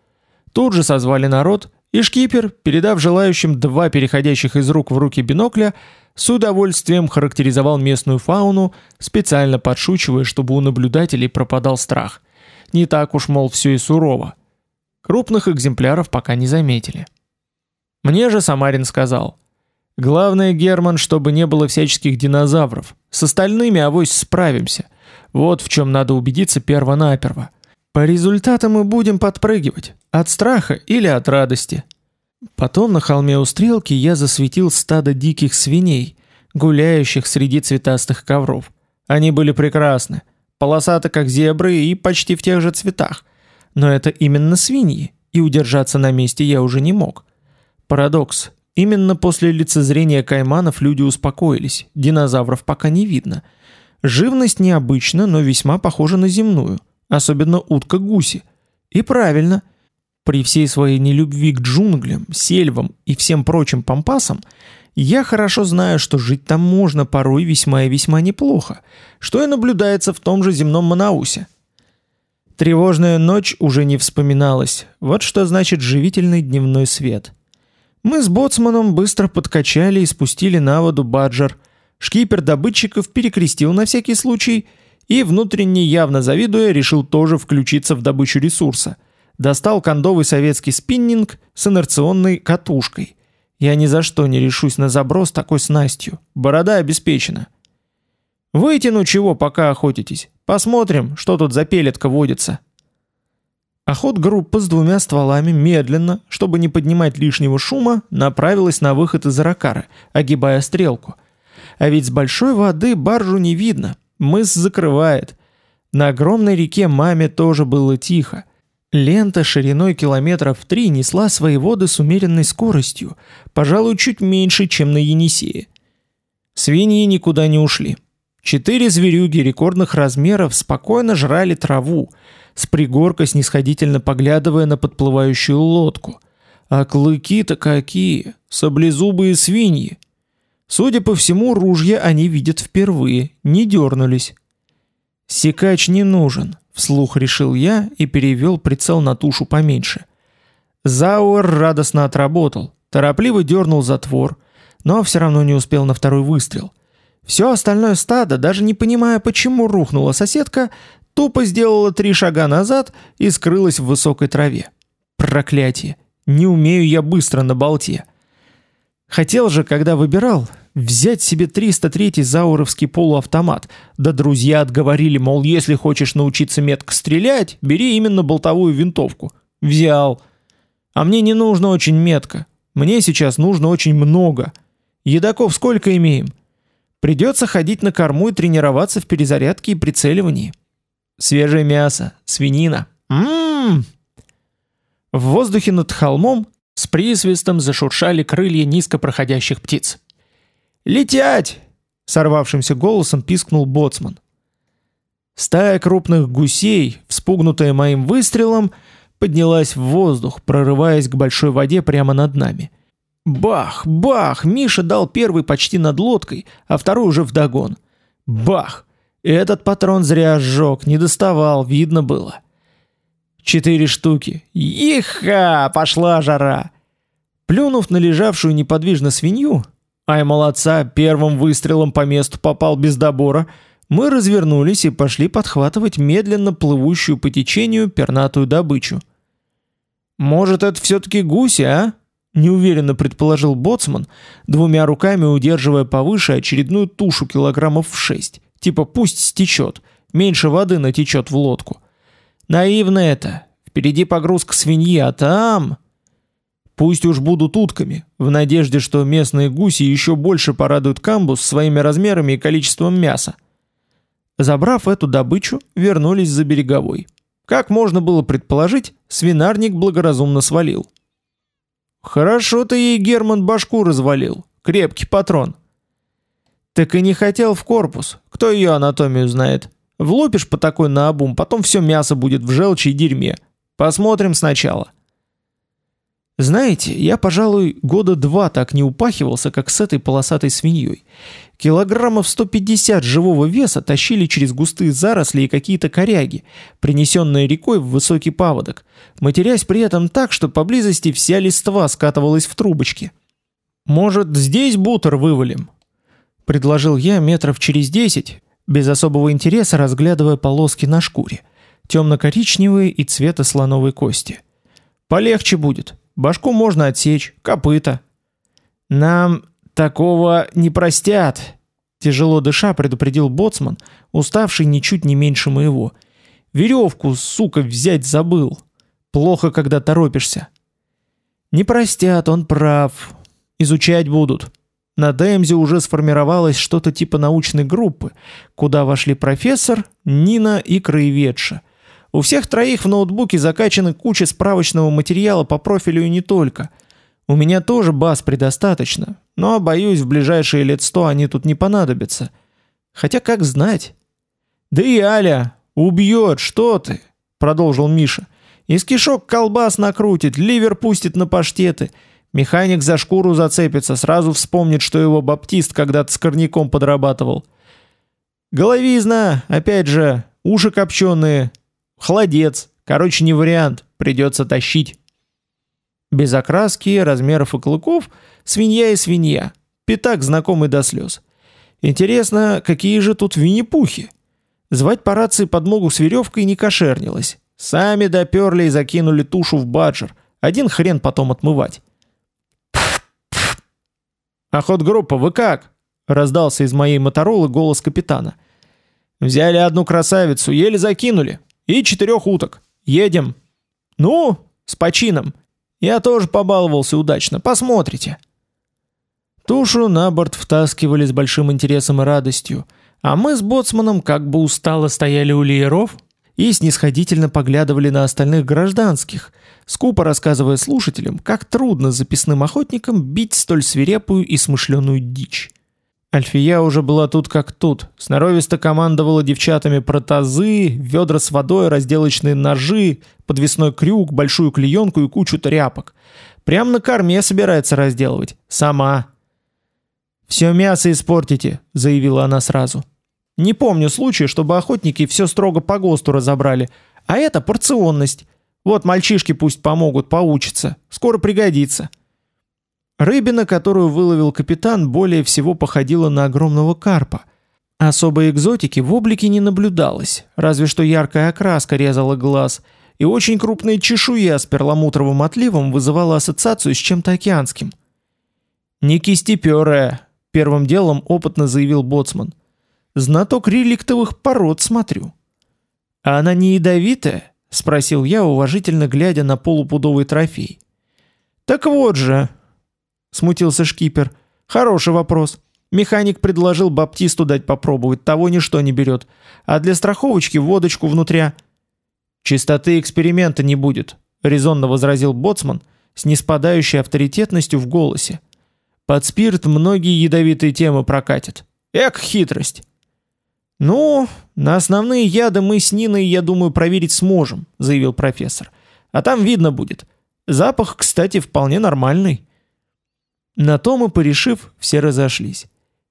Тут же созвали народ, и шкипер, передав желающим два переходящих из рук в руки бинокля, с удовольствием характеризовал местную фауну, специально подшучивая, чтобы у наблюдателей пропадал страх. Не так уж, мол, все и сурово. Крупных экземпляров пока не заметили. Мне же Самарин сказал – Главное, Герман, чтобы не было всяческих динозавров. С остальными авось справимся. Вот в чем надо убедиться перво-наперво. По результатам мы будем подпрыгивать. От страха или от радости. Потом на холме у стрелки я засветил стадо диких свиней, гуляющих среди цветастых ковров. Они были прекрасны. Полосаты, как зебры, и почти в тех же цветах. Но это именно свиньи, и удержаться на месте я уже не мог. Парадокс. Именно после лицезрения кайманов люди успокоились, динозавров пока не видно. Живность необычна, но весьма похожа на земную, особенно утка-гуси. И правильно. При всей своей нелюбви к джунглям, сельвам и всем прочим пампасам, я хорошо знаю, что жить там можно порой весьма и весьма неплохо, что и наблюдается в том же земном Манаусе. Тревожная ночь уже не вспоминалась, вот что значит живительный дневной свет. Мы с боцманом быстро подкачали и спустили на воду баджер. Шкипер добытчиков перекрестил на всякий случай и, внутренне явно завидуя, решил тоже включиться в добычу ресурса. Достал кондовый советский спиннинг с инерционной катушкой. Я ни за что не решусь на заброс такой снастью. Борода обеспечена. Вытяну чего, пока охотитесь. Посмотрим, что тут за пелетка водится. Охот группа с двумя стволами медленно, чтобы не поднимать лишнего шума, направилась на выход из Аракары, огибая стрелку. А ведь с большой воды баржу не видно, мыс закрывает. На огромной реке Маме тоже было тихо. Лента шириной километров три несла свои воды с умеренной скоростью, пожалуй, чуть меньше, чем на Енисее. Свиньи никуда не ушли. Четыре зверюги рекордных размеров спокойно жрали траву, с пригорка снисходительно поглядывая на подплывающую лодку. А клыки-то какие, саблезубые свиньи. Судя по всему, ружья они видят впервые, не дернулись. Секач не нужен, вслух решил я и перевел прицел на тушу поменьше. Зауэр радостно отработал, торопливо дернул затвор, но все равно не успел на второй выстрел. Все остальное стадо, даже не понимая, почему рухнула соседка, тупо сделала три шага назад и скрылась в высокой траве. Проклятие! Не умею я быстро на болте. Хотел же, когда выбирал, взять себе 303-й зауровский полуавтомат. Да друзья отговорили, мол, если хочешь научиться метко стрелять, бери именно болтовую винтовку. Взял. А мне не нужно очень метко. Мне сейчас нужно очень много. Едаков сколько имеем? Придется ходить на корму и тренироваться в перезарядке и прицеливании. Свежее мясо, свинина. Ммм! В воздухе над холмом с присвистом зашуршали крылья низко проходящих птиц. «Летять!» — сорвавшимся голосом пискнул боцман. Стая крупных гусей, вспугнутая моим выстрелом, поднялась в воздух, прорываясь к большой воде прямо над нами. Бах, бах! Миша дал первый почти над лодкой, а второй уже вдогон. Бах! Этот патрон зря сжег, не доставал, видно было. Четыре штуки. Иха! Пошла жара! Плюнув на лежавшую неподвижно свинью, ай молодца, первым выстрелом по месту попал без добора, мы развернулись и пошли подхватывать медленно плывущую по течению пернатую добычу. «Может, это все-таки гуси, а?» – неуверенно предположил Боцман, двумя руками удерживая повыше очередную тушу килограммов в шесть. Типа пусть стечет, меньше воды натечет в лодку. Наивно это. Впереди погрузка свиньи, а там... Пусть уж будут утками, в надежде, что местные гуси еще больше порадуют камбус своими размерами и количеством мяса. Забрав эту добычу, вернулись за береговой. Как можно было предположить, свинарник благоразумно свалил. «Хорошо ты ей, Герман, башку развалил. Крепкий патрон». Так и не хотел в корпус. Кто ее анатомию знает? Влупишь по такой наобум, потом все мясо будет в желчи и дерьме. Посмотрим сначала. Знаете, я, пожалуй, года два так не упахивался, как с этой полосатой свиньей. Килограммов 150 живого веса тащили через густые заросли и какие-то коряги, принесенные рекой в высокий паводок, матерясь при этом так, что поблизости вся листва скатывалась в трубочки. Может, здесь бутер вывалим? предложил я метров через десять, без особого интереса разглядывая полоски на шкуре, темно-коричневые и цвета слоновой кости. Полегче будет. Башку можно отсечь, копыта. Нам такого не простят, тяжело дыша предупредил боцман, уставший ничуть не меньше моего. Веревку, сука, взять забыл. Плохо, когда торопишься. Не простят, он прав. Изучать будут. На Дэмзе уже сформировалось что-то типа научной группы, куда вошли профессор, Нина и краеведша. У всех троих в ноутбуке закачаны куча справочного материала по профилю и не только. У меня тоже баз предостаточно, но, боюсь, в ближайшие лет сто они тут не понадобятся. Хотя как знать? Да и Аля убьет, что ты, продолжил Миша. Из кишок колбас накрутит, ливер пустит на паштеты. Механик за шкуру зацепится, сразу вспомнит, что его баптист когда-то с корняком подрабатывал. Головизна, опять же, уши копченые, холодец. Короче, не вариант, придется тащить. Без окраски, размеров и клыков, свинья и свинья. Пятак знакомый до слез. Интересно, какие же тут винни-пухи? Звать по рации подмогу с веревкой не кошернилось. Сами доперли и закинули тушу в баджер. Один хрен потом отмывать. «Охот группа, вы как?» раздался из моей моторолы голос капитана. Взяли одну красавицу, еле закинули. И четырех уток. Едем. Ну, с почином. Я тоже побаловался удачно. Посмотрите. Тушу на борт втаскивали с большим интересом и радостью, а мы с боцманом как бы устало стояли у лееров и снисходительно поглядывали на остальных гражданских, скупо рассказывая слушателям, как трудно записным охотникам бить столь свирепую и смышленую дичь. Альфия уже была тут как тут, сноровисто командовала девчатами про тазы, ведра с водой, разделочные ножи, подвесной крюк, большую клеенку и кучу тряпок. Прям на корме собирается разделывать. Сама. «Все мясо испортите», — заявила она сразу. «Не помню случая, чтобы охотники все строго по ГОСТу разобрали. А это порционность. Вот мальчишки пусть помогут, поучатся. Скоро пригодится». Рыбина, которую выловил капитан, более всего походила на огромного карпа. Особой экзотики в облике не наблюдалось, разве что яркая окраска резала глаз, и очень крупная чешуя с перламутровым отливом вызывала ассоциацию с чем-то океанским. «Не кистеперая», — первым делом опытно заявил Боцман. «Знаток реликтовых пород смотрю». «А она не ядовитая?» — спросил я, уважительно глядя на полупудовый трофей. «Так вот же», смутился шкипер. Хороший вопрос. Механик предложил Баптисту дать попробовать, того ничто не берет. А для страховочки водочку внутря. Чистоты эксперимента не будет, резонно возразил боцман с неспадающей авторитетностью в голосе. Под спирт многие ядовитые темы прокатят. Эк, хитрость. Ну, на основные яды мы с Ниной, я думаю, проверить сможем, заявил профессор. А там видно будет. Запах, кстати, вполне нормальный. На то мы, порешив, все разошлись.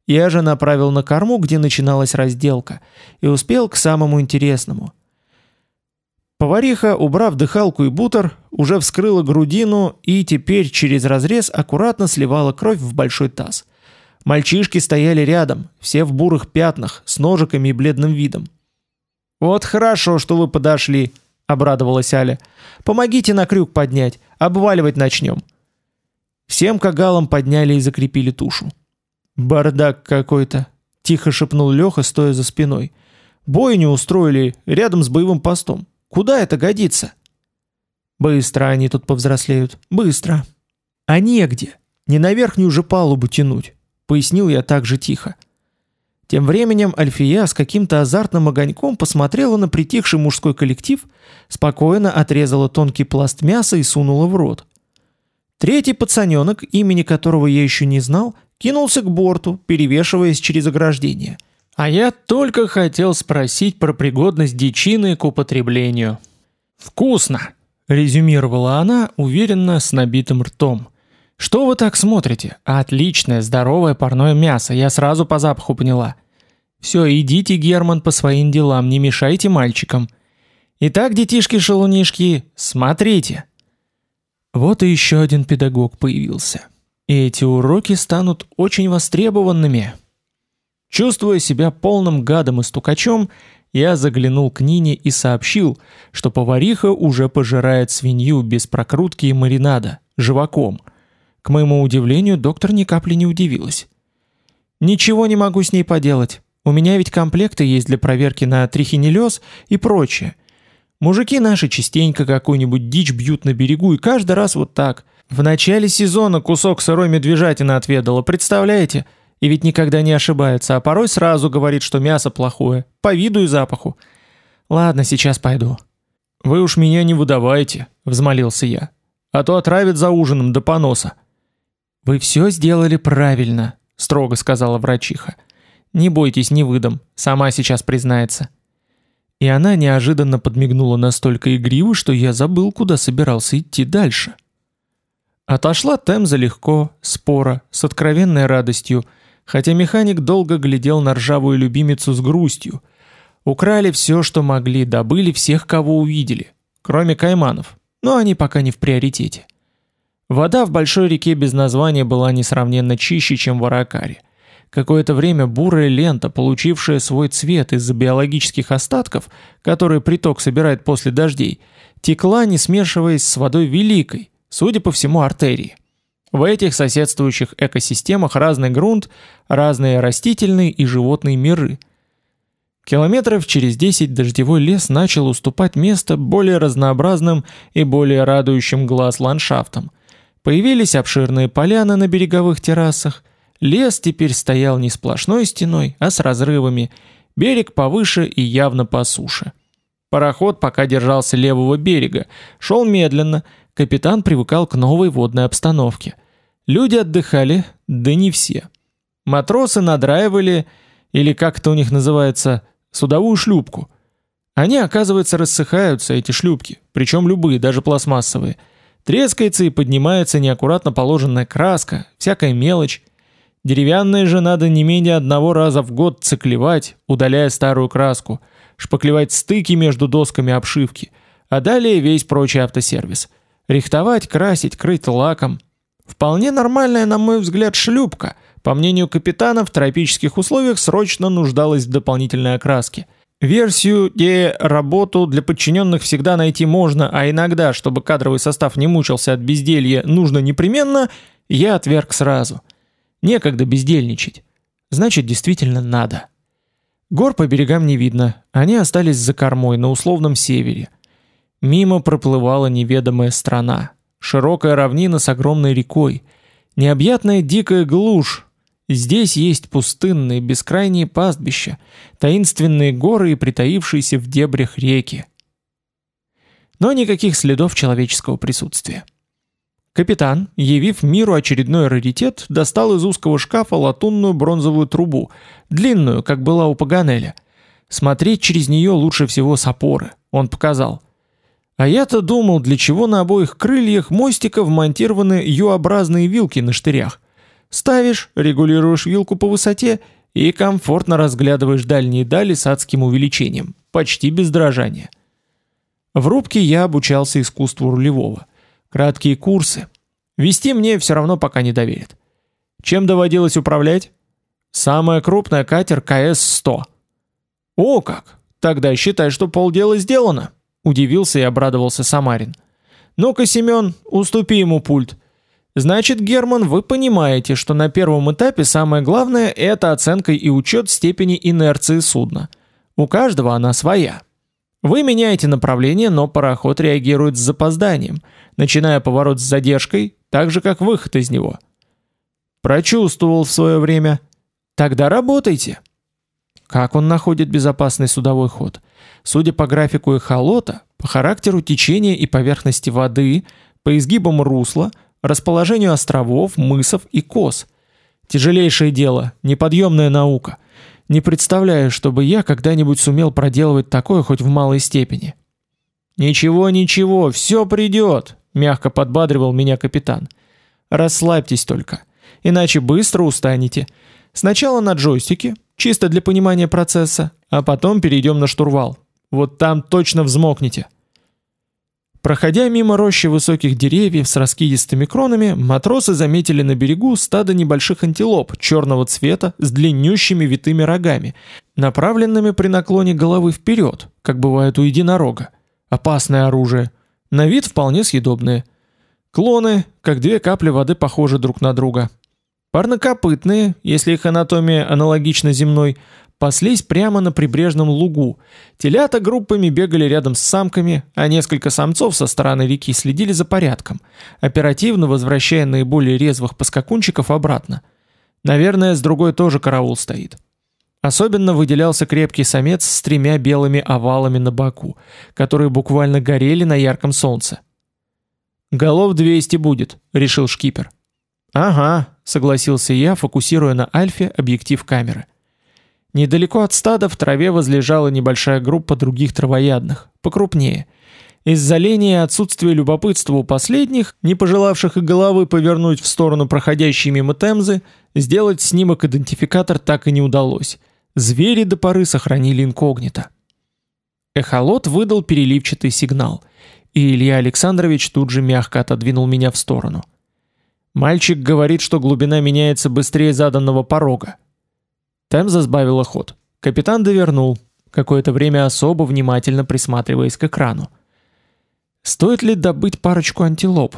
Я же направил на корму, где начиналась разделка, и успел к самому интересному. Повариха, убрав дыхалку и бутер, уже вскрыла грудину и теперь через разрез аккуратно сливала кровь в большой таз. Мальчишки стояли рядом, все в бурых пятнах, с ножиками и бледным видом. «Вот хорошо, что вы подошли», — обрадовалась Аля. «Помогите на крюк поднять, обваливать начнем». Всем кагалам подняли и закрепили тушу. «Бардак какой-то», — тихо шепнул Леха, стоя за спиной. не устроили рядом с боевым постом. Куда это годится?» «Быстро они тут повзрослеют. Быстро». «А негде. Не на верхнюю же палубу тянуть», — пояснил я так же тихо. Тем временем Альфия с каким-то азартным огоньком посмотрела на притихший мужской коллектив, спокойно отрезала тонкий пласт мяса и сунула в рот. Третий пацаненок, имени которого я еще не знал, кинулся к борту, перевешиваясь через ограждение. А я только хотел спросить про пригодность дичины к употреблению. «Вкусно!» – резюмировала она, уверенно, с набитым ртом. «Что вы так смотрите? Отличное, здоровое парное мясо, я сразу по запаху поняла. Все, идите, Герман, по своим делам, не мешайте мальчикам. Итак, детишки-шалунишки, смотрите!» Вот и еще один педагог появился. И эти уроки станут очень востребованными. Чувствуя себя полным гадом и стукачом, я заглянул к Нине и сообщил, что повариха уже пожирает свинью без прокрутки и маринада, живаком. К моему удивлению, доктор ни капли не удивилась. «Ничего не могу с ней поделать. У меня ведь комплекты есть для проверки на трихинеллез и прочее. Мужики наши частенько какую-нибудь дичь бьют на берегу и каждый раз вот так. В начале сезона кусок сырой медвежатины отведала, представляете? И ведь никогда не ошибается, а порой сразу говорит, что мясо плохое, по виду и запаху. Ладно, сейчас пойду. Вы уж меня не выдавайте, взмолился я. А то отравят за ужином до поноса. Вы все сделали правильно, строго сказала врачиха. Не бойтесь, не выдам, сама сейчас признается. И она неожиданно подмигнула настолько игриво, что я забыл, куда собирался идти дальше. Отошла Темза легко, спора, с откровенной радостью, хотя механик долго глядел на ржавую любимицу с грустью. Украли все, что могли, добыли всех, кого увидели, кроме кайманов, но они пока не в приоритете. Вода в большой реке без названия была несравненно чище, чем в Аракаре. Какое-то время бурая лента, получившая свой цвет из-за биологических остатков, которые приток собирает после дождей, текла, не смешиваясь с водой великой, судя по всему, артерии. В этих соседствующих экосистемах разный грунт, разные растительные и животные миры. Километров через 10 дождевой лес начал уступать место более разнообразным и более радующим глаз ландшафтам. Появились обширные поляны на береговых террасах, Лес теперь стоял не сплошной стеной, а с разрывами, берег повыше и явно по суше. Пароход пока держался левого берега, шел медленно, капитан привыкал к новой водной обстановке. Люди отдыхали, да не все. Матросы надраивали, или как это у них называется, судовую шлюпку. Они, оказывается, рассыхаются, эти шлюпки, причем любые, даже пластмассовые. Трескается и поднимается неаккуратно положенная краска, всякая мелочь. Деревянные же надо не менее одного раза в год циклевать, удаляя старую краску, шпаклевать стыки между досками обшивки, а далее весь прочий автосервис. Рихтовать, красить, крыть лаком. Вполне нормальная, на мой взгляд, шлюпка. По мнению капитана, в тропических условиях срочно нуждалась в дополнительной окраске. Версию, где работу для подчиненных всегда найти можно, а иногда, чтобы кадровый состав не мучился от безделья, нужно непременно, я отверг сразу – Некогда бездельничать. Значит, действительно надо. Гор по берегам не видно, они остались за кормой на условном севере. Мимо проплывала неведомая страна, широкая равнина с огромной рекой, необъятная дикая глушь. Здесь есть пустынные бескрайние пастбища, таинственные горы и притаившиеся в дебрях реки. Но никаких следов человеческого присутствия. Капитан, явив миру очередной раритет, достал из узкого шкафа латунную бронзовую трубу, длинную, как была у Паганеля. Смотреть через нее лучше всего с опоры, он показал. А я-то думал, для чего на обоих крыльях мостика вмонтированы Ю-образные вилки на штырях. Ставишь, регулируешь вилку по высоте и комфортно разглядываешь дальние дали с адским увеличением, почти без дрожания. В рубке я обучался искусству рулевого. Краткие курсы. Вести мне все равно пока не доверят. Чем доводилось управлять? Самая крупная катер КС-100. О как! Тогда считай, что полдела сделано. Удивился и обрадовался Самарин. Ну-ка, Семен, уступи ему пульт. Значит, Герман, вы понимаете, что на первом этапе самое главное – это оценка и учет степени инерции судна. У каждого она своя. Вы меняете направление, но пароход реагирует с запозданием, начиная поворот с задержкой, так же как выход из него. Прочувствовал в свое время. Тогда работайте. Как он находит безопасный судовой ход? Судя по графику эхолота, по характеру течения и поверхности воды, по изгибам русла, расположению островов, мысов и кос. Тяжелейшее дело, неподъемная наука – не представляю, чтобы я когда-нибудь сумел проделывать такое хоть в малой степени. Ничего, ничего, все придет, мягко подбадривал меня капитан. Расслабьтесь только, иначе быстро устанете. Сначала на джойстике, чисто для понимания процесса, а потом перейдем на штурвал. Вот там точно взмокнете. Проходя мимо рощи высоких деревьев с раскидистыми кронами, матросы заметили на берегу стадо небольших антилоп черного цвета с длиннющими витыми рогами, направленными при наклоне головы вперед, как бывает у единорога. Опасное оружие. На вид вполне съедобные. Клоны, как две капли воды, похожи друг на друга. Парнокопытные, если их анатомия аналогична земной, паслись прямо на прибрежном лугу. Телята группами бегали рядом с самками, а несколько самцов со стороны реки следили за порядком, оперативно возвращая наиболее резвых поскакунчиков обратно. Наверное, с другой тоже караул стоит. Особенно выделялся крепкий самец с тремя белыми овалами на боку, которые буквально горели на ярком солнце. «Голов 200 будет», — решил шкипер. «Ага», — согласился я, фокусируя на Альфе объектив камеры. Недалеко от стада в траве возлежала небольшая группа других травоядных, покрупнее. Из-за лени и отсутствия любопытства у последних, не пожелавших и головы повернуть в сторону проходящей мимо Темзы, сделать снимок-идентификатор так и не удалось. Звери до поры сохранили инкогнито. Эхолот выдал переливчатый сигнал, и Илья Александрович тут же мягко отодвинул меня в сторону. Мальчик говорит, что глубина меняется быстрее заданного порога. Темза сбавила ход. Капитан довернул, какое-то время особо внимательно присматриваясь к экрану. Стоит ли добыть парочку антилоп?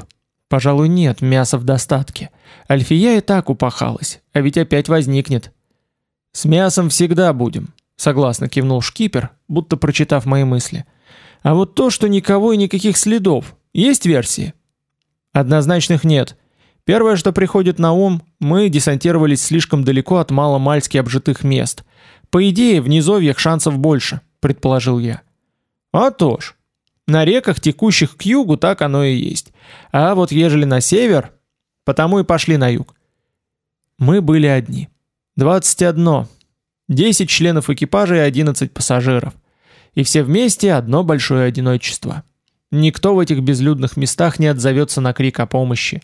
Пожалуй, нет, мяса в достатке. Альфия и так упахалась, а ведь опять возникнет. С мясом всегда будем, согласно кивнул шкипер, будто прочитав мои мысли. А вот то, что никого и никаких следов, есть версии? Однозначных нет. Первое, что приходит на ум, мы десантировались слишком далеко от маломальски обжитых мест. По идее, в низовьях шансов больше, предположил я. А то ж. На реках, текущих к югу, так оно и есть. А вот ежели на север, потому и пошли на юг. Мы были одни. 21. 10 членов экипажа и 11 пассажиров. И все вместе одно большое одиночество. Никто в этих безлюдных местах не отзовется на крик о помощи.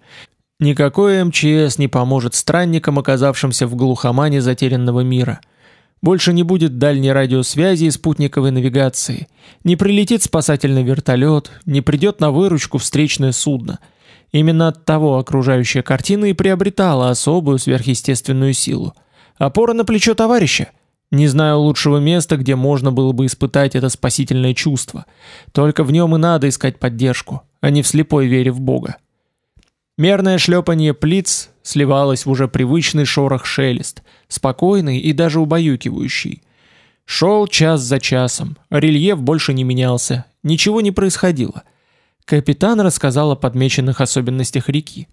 Никакой МЧС не поможет странникам, оказавшимся в глухомане затерянного мира. Больше не будет дальней радиосвязи и спутниковой навигации. Не прилетит спасательный вертолет, не придет на выручку встречное судно. Именно от того окружающая картина и приобретала особую сверхъестественную силу – Опора на плечо товарища. Не знаю лучшего места, где можно было бы испытать это спасительное чувство. Только в нем и надо искать поддержку, а не в слепой вере в Бога. Мерное шлепанье плиц сливалось в уже привычный шорох-шелест, спокойный и даже убаюкивающий. Шел час за часом, рельеф больше не менялся, ничего не происходило. Капитан рассказал о подмеченных особенностях реки.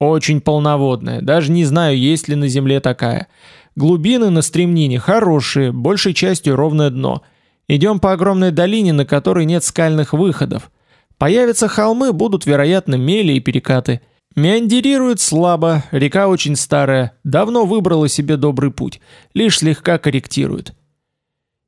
Очень полноводная, даже не знаю, есть ли на Земле такая. Глубины на стремнине хорошие, большей частью ровное дно. Идем по огромной долине, на которой нет скальных выходов. Появятся холмы, будут, вероятно, мели и перекаты. Меандирирует слабо, река очень старая, давно выбрала себе добрый путь, лишь слегка корректирует.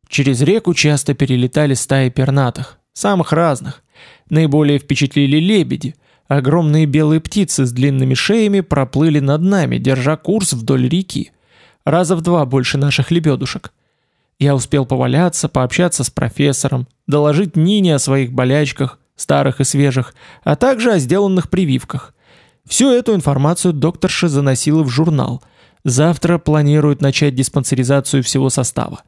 Через реку часто перелетали стаи пернатых, самых разных. Наиболее впечатлили лебеди – Огромные белые птицы с длинными шеями проплыли над нами, держа курс вдоль реки. Раза в два больше наших лебедушек. Я успел поваляться, пообщаться с профессором, доложить Нине о своих болячках, старых и свежих, а также о сделанных прививках. Всю эту информацию докторша заносила в журнал. Завтра планирует начать диспансеризацию всего состава.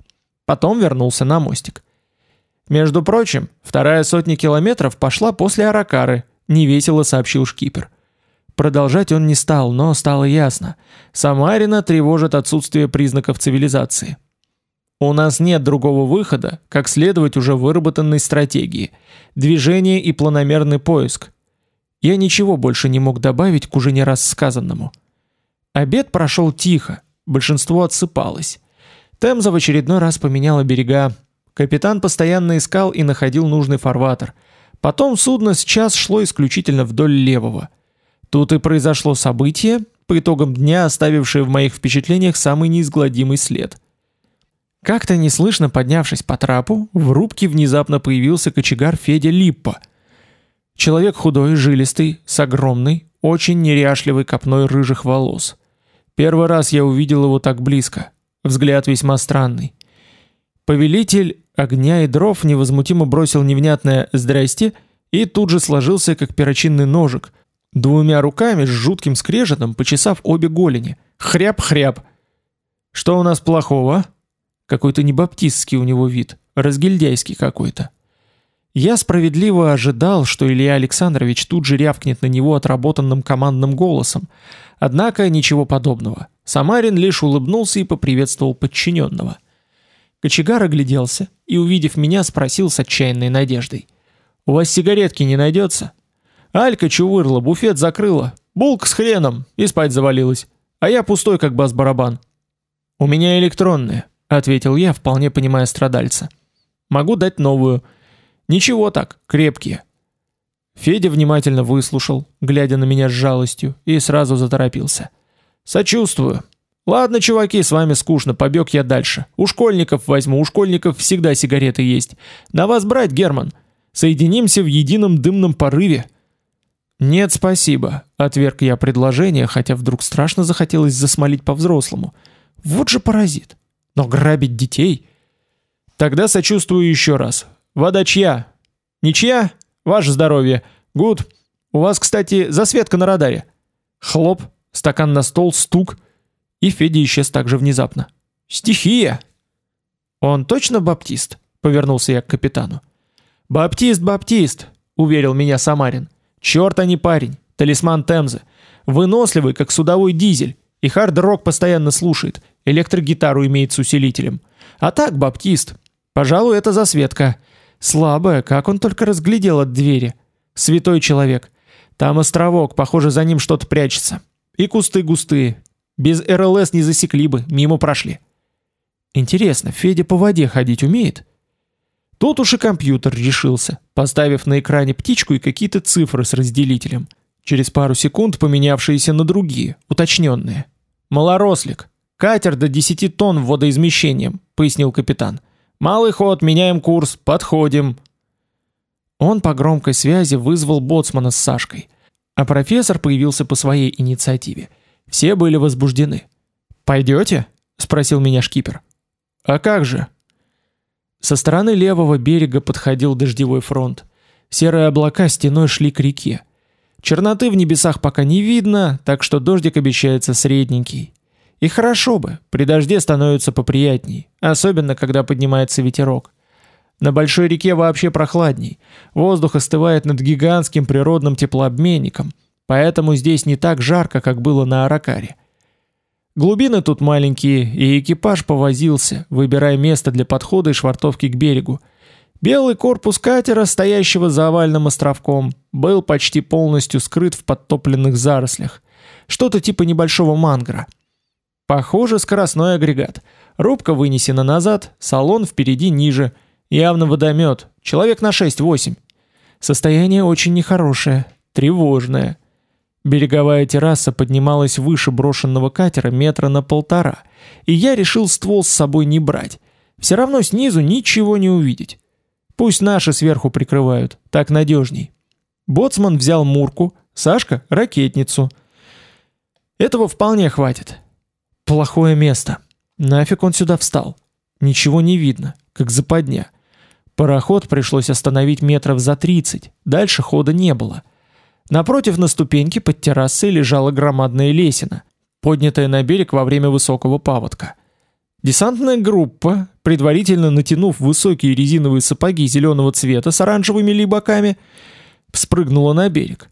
Потом вернулся на мостик. Между прочим, вторая сотня километров пошла после Аракары, невесело сообщил шкипер. Продолжать он не стал, но стало ясно. Самарина тревожит отсутствие признаков цивилизации. У нас нет другого выхода, как следовать уже выработанной стратегии. Движение и планомерный поиск. Я ничего больше не мог добавить к уже не раз сказанному. Обед прошел тихо, большинство отсыпалось. Темза в очередной раз поменяла берега. Капитан постоянно искал и находил нужный фарватер – Потом судно сейчас шло исключительно вдоль левого. Тут и произошло событие, по итогам дня оставившее в моих впечатлениях самый неизгладимый след. Как-то неслышно поднявшись по трапу, в рубке внезапно появился кочегар Федя Липпа. Человек худой, жилистый, с огромной, очень неряшливой копной рыжих волос. Первый раз я увидел его так близко. Взгляд весьма странный. Повелитель огня и дров невозмутимо бросил невнятное «здрасте» и тут же сложился, как перочинный ножик, двумя руками с жутким скрежетом, почесав обе голени. Хряп-хряп. «Что у нас плохого?» Какой-то не баптистский у него вид, разгильдяйский какой-то. Я справедливо ожидал, что Илья Александрович тут же рявкнет на него отработанным командным голосом. Однако ничего подобного. Самарин лишь улыбнулся и поприветствовал подчиненного. Кочегар огляделся и, увидев меня, спросил с отчаянной надеждой. «У вас сигаретки не найдется?» Алька чувырла, буфет закрыла, булка с хреном и спать завалилась, а я пустой, как бас-барабан. «У меня электронные», — ответил я, вполне понимая страдальца. Могу дать новую. Ничего так, крепкие. Федя внимательно выслушал, глядя на меня с жалостью, и сразу заторопился. Сочувствую. Ладно, чуваки, с вами скучно, побег я дальше. У школьников возьму, у школьников всегда сигареты есть. На вас брать, Герман. Соединимся в едином дымном порыве. Нет, спасибо, отверг я предложение, хотя вдруг страшно захотелось засмолить по-взрослому. Вот же паразит. Но грабить детей? Тогда сочувствую еще раз. Вода чья? Ничья? Ваше здоровье. Гуд. У вас, кстати, засветка на радаре. Хлоп, стакан на стол, стук. И Федя исчез так же внезапно. Стихия. Он точно баптист? Повернулся я к капитану. Баптист, баптист, уверил меня Самарин. Черт, а не парень. Талисман Темзы. Выносливый, как судовой дизель. И хард-рок постоянно слушает. Электрогитару имеет с усилителем. А так, баптист. Пожалуй, это засветка. Слабая, как он только разглядел от двери. Святой человек. Там островок, похоже, за ним что-то прячется. И кусты густые. Без РЛС не засекли бы, мимо прошли. Интересно, Федя по воде ходить умеет? Тут уж и компьютер решился, поставив на экране птичку и какие-то цифры с разделителем. Через пару секунд поменявшиеся на другие, уточненные. «Малорослик. Катер до 10 тонн водоизмещением», — пояснил капитан. «Малый ход, меняем курс, подходим». Он по громкой связи вызвал боцмана с Сашкой, а профессор появился по своей инициативе. Все были возбуждены. «Пойдете?» — спросил меня шкипер. «А как же?» Со стороны левого берега подходил дождевой фронт. Серые облака стеной шли к реке. Черноты в небесах пока не видно, так что дождик обещается средненький. И хорошо бы, при дожде становится поприятней, особенно когда поднимается ветерок. На большой реке вообще прохладней. Воздух остывает над гигантским природным теплообменником, поэтому здесь не так жарко, как было на Аракаре. Глубины тут маленькие, и экипаж повозился, выбирая место для подхода и швартовки к берегу. Белый корпус катера, стоящего за овальным островком, был почти полностью скрыт в подтопленных зарослях. Что-то типа небольшого мангра. Похоже, скоростной агрегат. Рубка вынесена назад, салон впереди ниже. Явно водомет, человек на 6-8. Состояние очень нехорошее, тревожное. Береговая терраса поднималась выше брошенного катера метра на полтора, и я решил ствол с собой не брать. Все равно снизу ничего не увидеть. Пусть наши сверху прикрывают, так надежней. Боцман взял мурку, Сашка — ракетницу. Этого вполне хватит. Плохое место. Нафиг он сюда встал? Ничего не видно, как западня. Пароход пришлось остановить метров за 30, дальше хода не было — Напротив на ступеньке под террасой лежала громадная лесена, поднятая на берег во время высокого паводка. Десантная группа, предварительно натянув высокие резиновые сапоги зеленого цвета с оранжевыми либаками, спрыгнула на берег.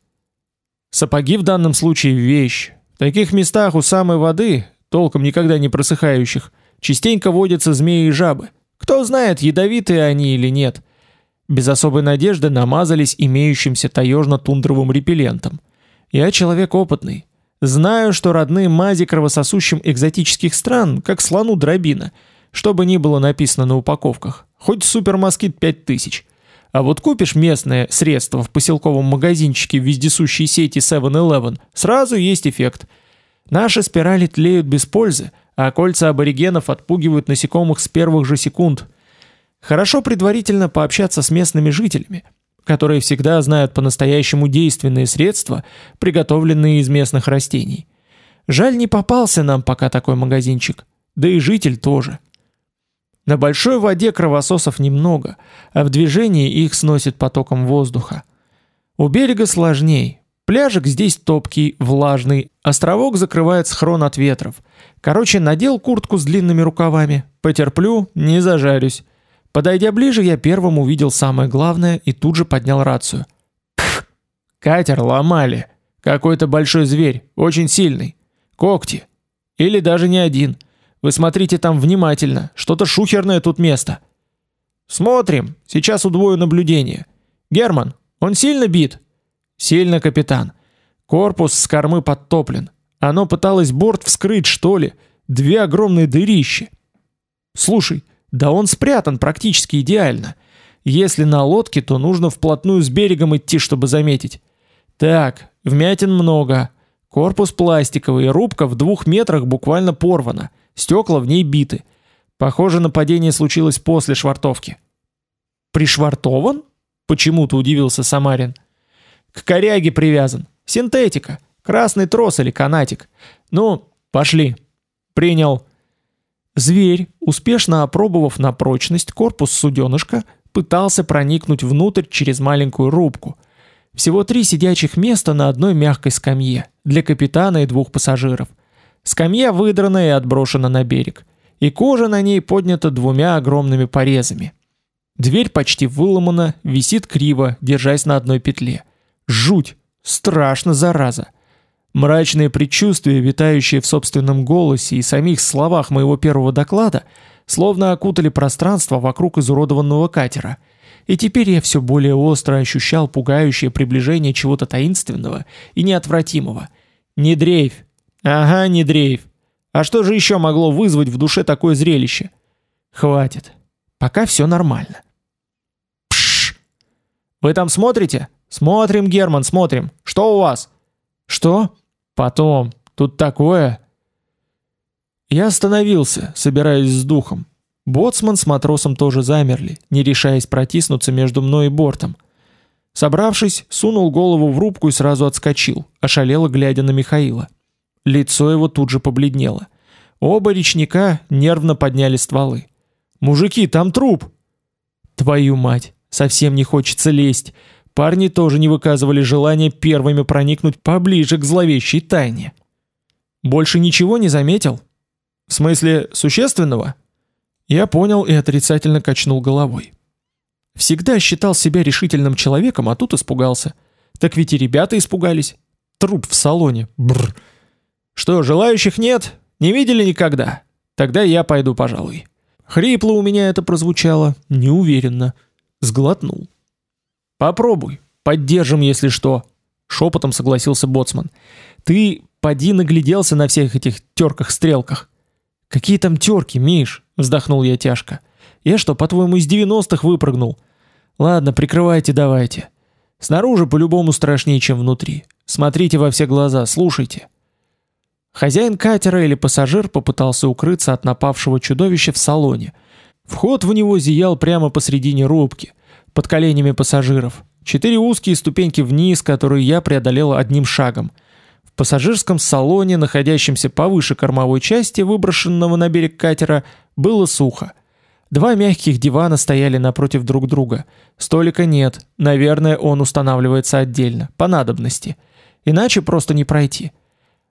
Сапоги в данном случае вещь. В таких местах у самой воды, толком никогда не просыхающих, частенько водятся змеи и жабы. Кто знает, ядовитые они или нет без особой надежды намазались имеющимся таежно-тундровым репеллентом. Я человек опытный. Знаю, что родные мази кровососущим экзотических стран, как слону дробина, что бы ни было написано на упаковках, хоть супермоскит 5000. А вот купишь местное средство в поселковом магазинчике в вездесущей сети 7-Eleven, сразу есть эффект. Наши спирали тлеют без пользы, а кольца аборигенов отпугивают насекомых с первых же секунд – Хорошо предварительно пообщаться с местными жителями, которые всегда знают по-настоящему действенные средства, приготовленные из местных растений. Жаль, не попался нам пока такой магазинчик, да и житель тоже. На большой воде кровососов немного, а в движении их сносит потоком воздуха. У берега сложней. Пляжик здесь топкий, влажный, островок закрывает схрон от ветров. Короче, надел куртку с длинными рукавами, потерплю, не зажарюсь. Подойдя ближе, я первым увидел самое главное и тут же поднял рацию. Пф, катер ломали. Какой-то большой зверь, очень сильный. Когти. Или даже не один. Вы смотрите там внимательно, что-то шухерное тут место. Смотрим, сейчас удвою наблюдение. Герман, он сильно бит? Сильно, капитан. Корпус с кормы подтоплен. Оно пыталось борт вскрыть, что ли. Две огромные дырищи. Слушай, да он спрятан практически идеально. Если на лодке, то нужно вплотную с берегом идти, чтобы заметить. Так, вмятин много. Корпус пластиковый, рубка в двух метрах буквально порвана. Стекла в ней биты. Похоже, нападение случилось после швартовки. Пришвартован? Почему-то удивился Самарин. К коряге привязан. Синтетика. Красный трос или канатик. Ну, пошли. Принял. Зверь, успешно опробовав на прочность корпус суденышка, пытался проникнуть внутрь через маленькую рубку. Всего три сидячих места на одной мягкой скамье для капитана и двух пассажиров. Скамья выдрана и отброшена на берег, и кожа на ней поднята двумя огромными порезами. Дверь почти выломана, висит криво, держась на одной петле. Жуть! Страшно, зараза! Мрачные предчувствия, витающие в собственном голосе и самих словах моего первого доклада, словно окутали пространство вокруг изуродованного катера. И теперь я все более остро ощущал пугающее приближение чего-то таинственного и неотвратимого. Не дрейф. Ага, не дрейф. А что же еще могло вызвать в душе такое зрелище? Хватит. Пока все нормально. Пшш. Вы там смотрите? Смотрим, Герман, смотрим. Что у вас? Что? Потом. Тут такое. Я остановился, собираясь с духом. Боцман с матросом тоже замерли, не решаясь протиснуться между мной и бортом. Собравшись, сунул голову в рубку и сразу отскочил, ошалело глядя на Михаила. Лицо его тут же побледнело. Оба речника нервно подняли стволы. «Мужики, там труп!» «Твою мать, совсем не хочется лезть!» Парни тоже не выказывали желания первыми проникнуть поближе к зловещей тайне. Больше ничего не заметил? В смысле, существенного? Я понял и отрицательно качнул головой. Всегда считал себя решительным человеком, а тут испугался. Так ведь и ребята испугались. Труп в салоне. Бррр. Что, желающих нет? Не видели никогда? Тогда я пойду, пожалуй. Хрипло у меня это прозвучало, неуверенно. Сглотнул. Попробуй, поддержим, если что, шепотом согласился боцман. Ты поди нагляделся на всех этих терках-стрелках. Какие там терки, Миш? вздохнул я тяжко. Я что, по-твоему, из девяностых выпрыгнул? Ладно, прикрывайте давайте. Снаружи по-любому страшнее, чем внутри. Смотрите во все глаза, слушайте. Хозяин катера или пассажир попытался укрыться от напавшего чудовища в салоне. Вход в него зиял прямо посредине рубки под коленями пассажиров. Четыре узкие ступеньки вниз, которые я преодолел одним шагом. В пассажирском салоне, находящемся повыше кормовой части выброшенного на берег катера, было сухо. Два мягких дивана стояли напротив друг друга. Столика нет, наверное, он устанавливается отдельно, по надобности. Иначе просто не пройти.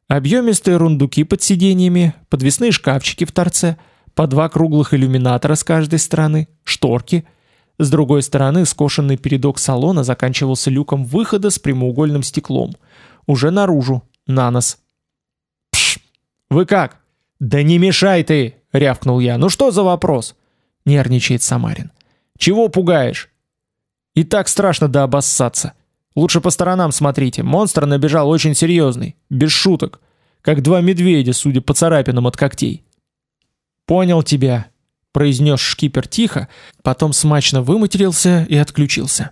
Объемистые рундуки под сиденьями, подвесные шкафчики в торце, по два круглых иллюминатора с каждой стороны, шторки — с другой стороны, скошенный передок салона заканчивался люком выхода с прямоугольным стеклом. Уже наружу, на нос. «Пш! Вы как?» «Да не мешай ты!» — рявкнул я. «Ну что за вопрос?» — нервничает Самарин. «Чего пугаешь?» «И так страшно да обоссаться. Лучше по сторонам смотрите. Монстр набежал очень серьезный, без шуток. Как два медведя, судя по царапинам от когтей». «Понял тебя», произнес шкипер тихо, потом смачно выматерился и отключился.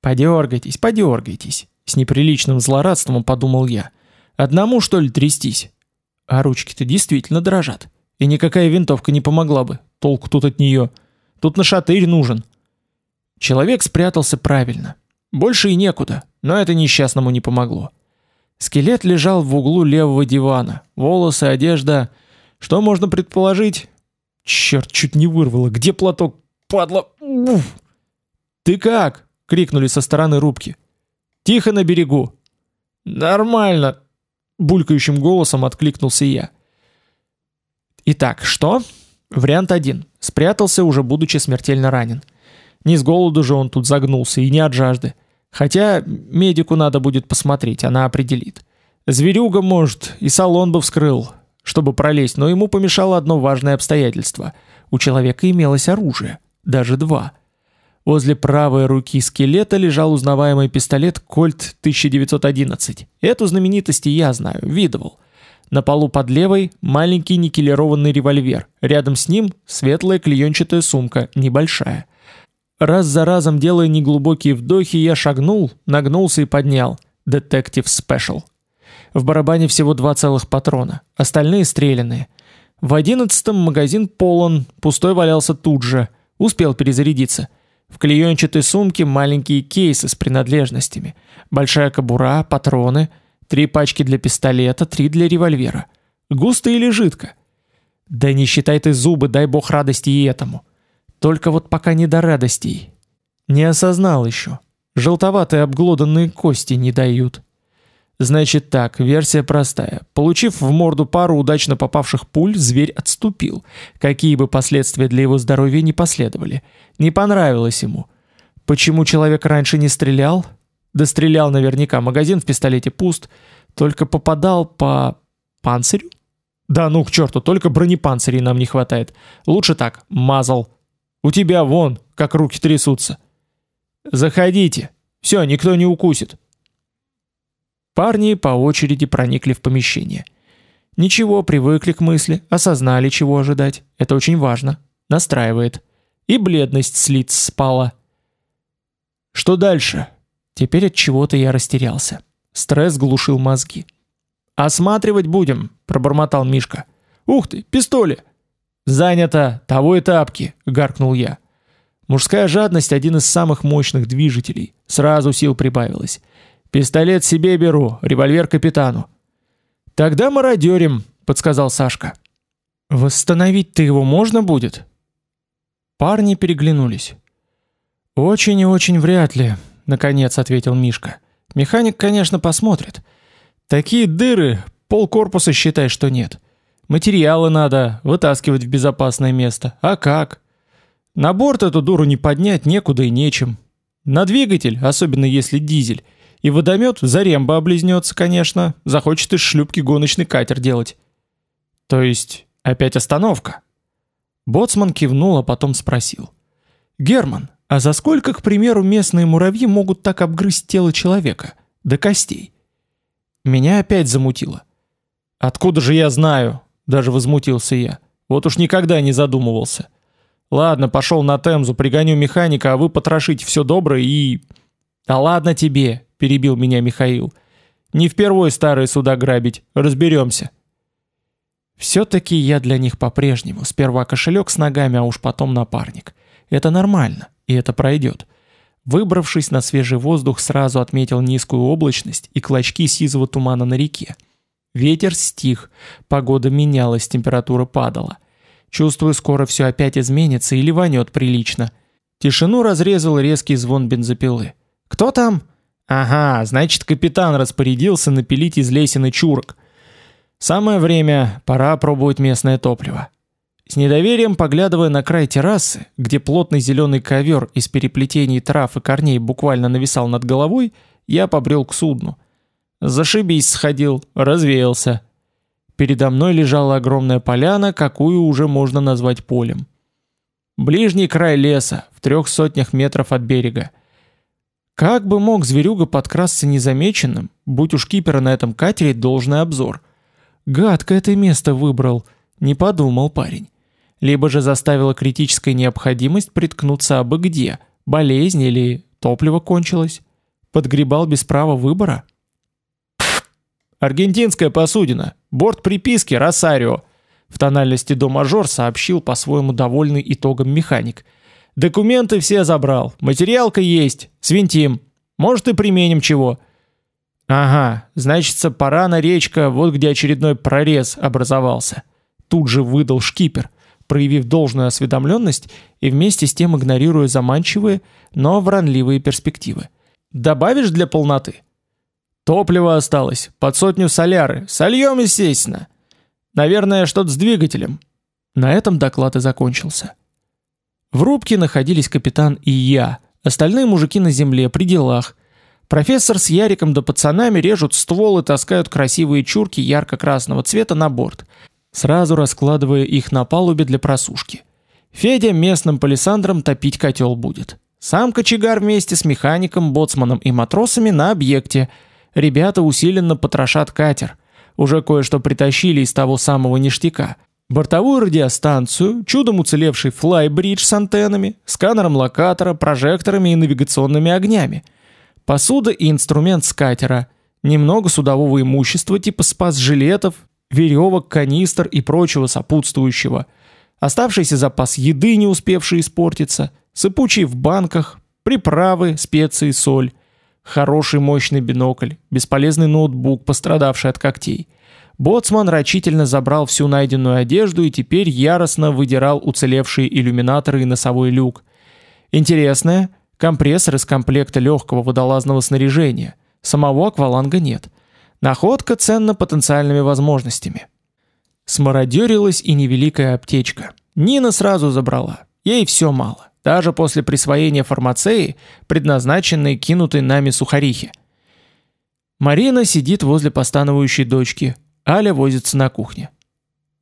«Подергайтесь, подергайтесь», — с неприличным злорадством подумал я. «Одному, что ли, трястись?» А ручки-то действительно дрожат. И никакая винтовка не помогла бы. Толку тут от нее. Тут на шатырь нужен. Человек спрятался правильно. Больше и некуда, но это несчастному не помогло. Скелет лежал в углу левого дивана. Волосы, одежда... Что можно предположить? Черт, чуть не вырвало. Где платок? Падла. Уф. Ты как? крикнули со стороны рубки. Тихо на берегу. Нормально, булькающим голосом откликнулся я. Итак, что? Вариант один. Спрятался, уже будучи смертельно ранен. Не с голоду же он тут загнулся и не от жажды. Хотя медику надо будет посмотреть, она определит. Зверюга, может, и салон бы вскрыл чтобы пролезть, но ему помешало одно важное обстоятельство. У человека имелось оружие, даже два. Возле правой руки скелета лежал узнаваемый пистолет Кольт 1911. Эту знаменитость я знаю, видывал. На полу под левой маленький никелированный револьвер. Рядом с ним светлая клеенчатая сумка, небольшая. Раз за разом делая неглубокие вдохи, я шагнул, нагнулся и поднял. Детектив Спешл. В барабане всего два целых патрона, остальные стреляные. В одиннадцатом магазин полон, пустой валялся тут же. Успел перезарядиться. В клеенчатой сумке маленькие кейсы с принадлежностями. Большая кобура, патроны, три пачки для пистолета, три для револьвера. Густо или жидко? Да не считай ты зубы, дай бог радости и этому. Только вот пока не до радостей. Не осознал еще. Желтоватые обглоданные кости не дают. Значит так, версия простая. Получив в морду пару удачно попавших пуль, зверь отступил. Какие бы последствия для его здоровья не последовали. Не понравилось ему. Почему человек раньше не стрелял? Да стрелял наверняка, магазин в пистолете пуст. Только попадал по... панцирю? Да ну к черту, только бронепанцирей нам не хватает. Лучше так, мазал. У тебя вон, как руки трясутся. Заходите. Все, никто не укусит. Парни по очереди проникли в помещение. Ничего, привыкли к мысли, осознали, чего ожидать. Это очень важно. Настраивает. И бледность с лиц спала. Что дальше? Теперь от чего-то я растерялся. Стресс глушил мозги. «Осматривать будем», — пробормотал Мишка. «Ух ты, пистоли!» «Занято! Того и тапки!» — гаркнул я. Мужская жадность — один из самых мощных движителей. Сразу сил прибавилось. Пистолет себе беру, револьвер капитану. Тогда мародерим, подсказал Сашка. Восстановить-то его можно будет? Парни переглянулись. Очень и очень вряд ли, наконец ответил Мишка. Механик, конечно, посмотрит. Такие дыры, пол корпуса считай, что нет. Материалы надо вытаскивать в безопасное место. А как? На борт эту дуру не поднять некуда и нечем. На двигатель, особенно если дизель, и водомет заремба облизнется, конечно, захочет из шлюпки гоночный катер делать. То есть, опять остановка? Боцман кивнул, а потом спросил. «Герман, а за сколько, к примеру, местные муравьи могут так обгрызть тело человека? До костей?» Меня опять замутило. «Откуда же я знаю?» Даже возмутился я. Вот уж никогда не задумывался. Ладно, пошел на Темзу, пригоню механика, а вы потрошите все доброе и... Да ладно тебе, перебил меня Михаил. Не впервой старые суда грабить, разберемся. Все-таки я для них по-прежнему. Сперва кошелек с ногами, а уж потом напарник. Это нормально, и это пройдет. Выбравшись на свежий воздух, сразу отметил низкую облачность и клочки сизого тумана на реке. Ветер стих, погода менялась, температура падала. Чувствую, скоро все опять изменится и ливанет прилично. Тишину разрезал резкий звон бензопилы. «Кто там?» Ага, значит, капитан распорядился напилить из лесины чурок. Самое время, пора пробовать местное топливо. С недоверием поглядывая на край террасы, где плотный зеленый ковер из переплетений трав и корней буквально нависал над головой, я побрел к судну. Зашибись сходил, развеялся. Передо мной лежала огромная поляна, какую уже можно назвать полем. Ближний край леса, в трех сотнях метров от берега. Как бы мог зверюга подкрасться незамеченным, будь у шкипера на этом катере должный обзор? Гадко это место выбрал, не подумал парень. Либо же заставила критическая необходимость приткнуться абы где, болезнь или топливо кончилось. Подгребал без права выбора? Аргентинская посудина, борт приписки Росарио. В тональности до мажор сообщил по-своему довольный итогом механик – Документы все забрал, материалка есть, свинтим. Может и применим чего. Ага, значится, пора на речка, вот где очередной прорез образовался. Тут же выдал шкипер, проявив должную осведомленность и вместе с тем игнорируя заманчивые, но вранливые перспективы. Добавишь для полноты? Топливо осталось, под сотню соляры. Сольем, естественно. Наверное, что-то с двигателем. На этом доклад и закончился. В рубке находились капитан и я, остальные мужики на земле, при делах. Профессор с Яриком да пацанами режут ствол и таскают красивые чурки ярко-красного цвета на борт, сразу раскладывая их на палубе для просушки. Федя местным палисандром топить котел будет. Сам кочегар вместе с механиком, боцманом и матросами на объекте. Ребята усиленно потрошат катер. Уже кое-что притащили из того самого ништяка. Бортовую радиостанцию, чудом уцелевший флайбридж с антеннами, сканером локатора, прожекторами и навигационными огнями. Посуда и инструмент с катера, немного судового имущества типа спас-жилетов, веревок, канистр и прочего сопутствующего. Оставшийся запас еды, не успевший испортиться, сыпучий в банках, приправы, специи, соль. Хороший мощный бинокль, бесполезный ноутбук, пострадавший от когтей. Боцман рачительно забрал всю найденную одежду и теперь яростно выдирал уцелевшие иллюминаторы и носовой люк. Интересное, компрессор из комплекта легкого водолазного снаряжения. Самого акваланга нет. Находка ценна потенциальными возможностями. Смародерилась и невеликая аптечка. Нина сразу забрала. Ей все мало даже после присвоения фармацеи, предназначенной кинутой нами сухарихи. Марина сидит возле постановающей дочки, Аля возится на кухне.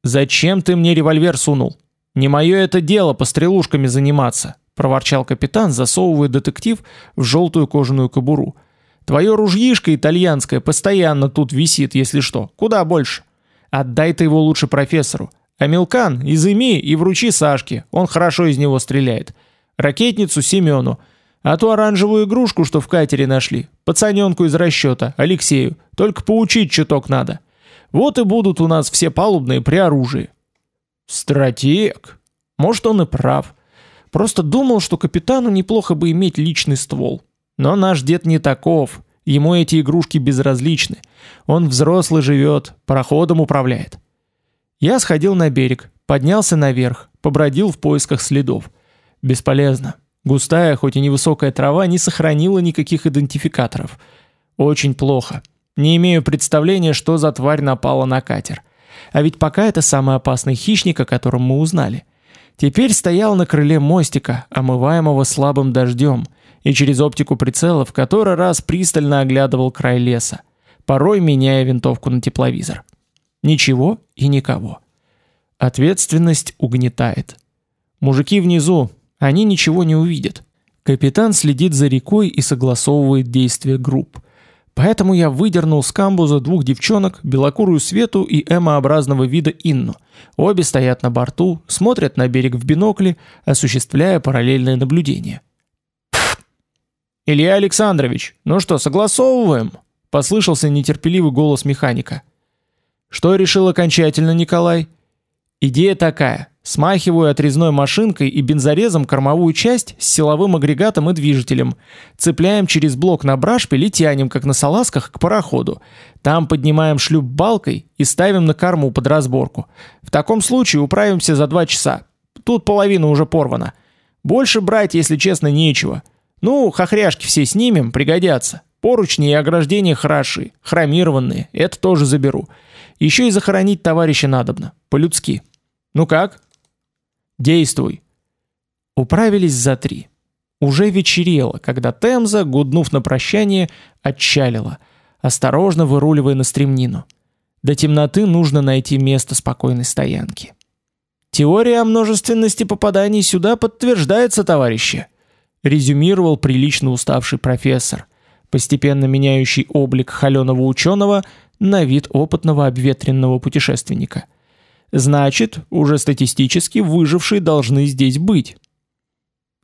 «Зачем ты мне револьвер сунул? Не мое это дело по стрелушками заниматься», проворчал капитан, засовывая детектив в желтую кожаную кобуру. «Твое ружьишко итальянское постоянно тут висит, если что. Куда больше? Отдай ты его лучше профессору. А изыми и вручи Сашке, он хорошо из него стреляет ракетницу Семену, а ту оранжевую игрушку, что в катере нашли, пацаненку из расчета, Алексею, только поучить чуток надо. Вот и будут у нас все палубные при оружии. Стратег. Может, он и прав. Просто думал, что капитану неплохо бы иметь личный ствол. Но наш дед не таков. Ему эти игрушки безразличны. Он взрослый живет, пароходом управляет. Я сходил на берег, поднялся наверх, побродил в поисках следов. Бесполезно. Густая, хоть и невысокая трава не сохранила никаких идентификаторов. Очень плохо. Не имею представления, что за тварь напала на катер. А ведь пока это самый опасный хищник, о котором мы узнали. Теперь стоял на крыле мостика, омываемого слабым дождем, и через оптику прицела в который раз пристально оглядывал край леса, порой меняя винтовку на тепловизор. Ничего и никого. Ответственность угнетает. Мужики внизу, они ничего не увидят. Капитан следит за рекой и согласовывает действия групп. Поэтому я выдернул с камбуза двух девчонок, белокурую Свету и эмообразного вида Инну. Обе стоят на борту, смотрят на берег в бинокли, осуществляя параллельное наблюдение. «Илья Александрович, ну что, согласовываем?» – послышался нетерпеливый голос механика. «Что решил окончательно Николай?» «Идея такая. Смахиваю отрезной машинкой и бензорезом кормовую часть с силовым агрегатом и движителем. Цепляем через блок на брашпиль и тянем, как на салазках, к пароходу. Там поднимаем шлюп балкой и ставим на корму под разборку. В таком случае управимся за два часа. Тут половина уже порвана. Больше брать, если честно, нечего. Ну, хохряшки все снимем, пригодятся. Поручни и ограждения хороши, хромированные, это тоже заберу. Еще и захоронить товарища надобно, по-людски. Ну как, Действуй!» Управились за три. Уже вечерело, когда Темза, гуднув на прощание, отчалила, осторожно выруливая на стремнину. До темноты нужно найти место спокойной стоянки. «Теория о множественности попаданий сюда подтверждается, товарищи», резюмировал прилично уставший профессор, постепенно меняющий облик холеного ученого на вид опытного обветренного путешественника – Значит, уже статистически выжившие должны здесь быть.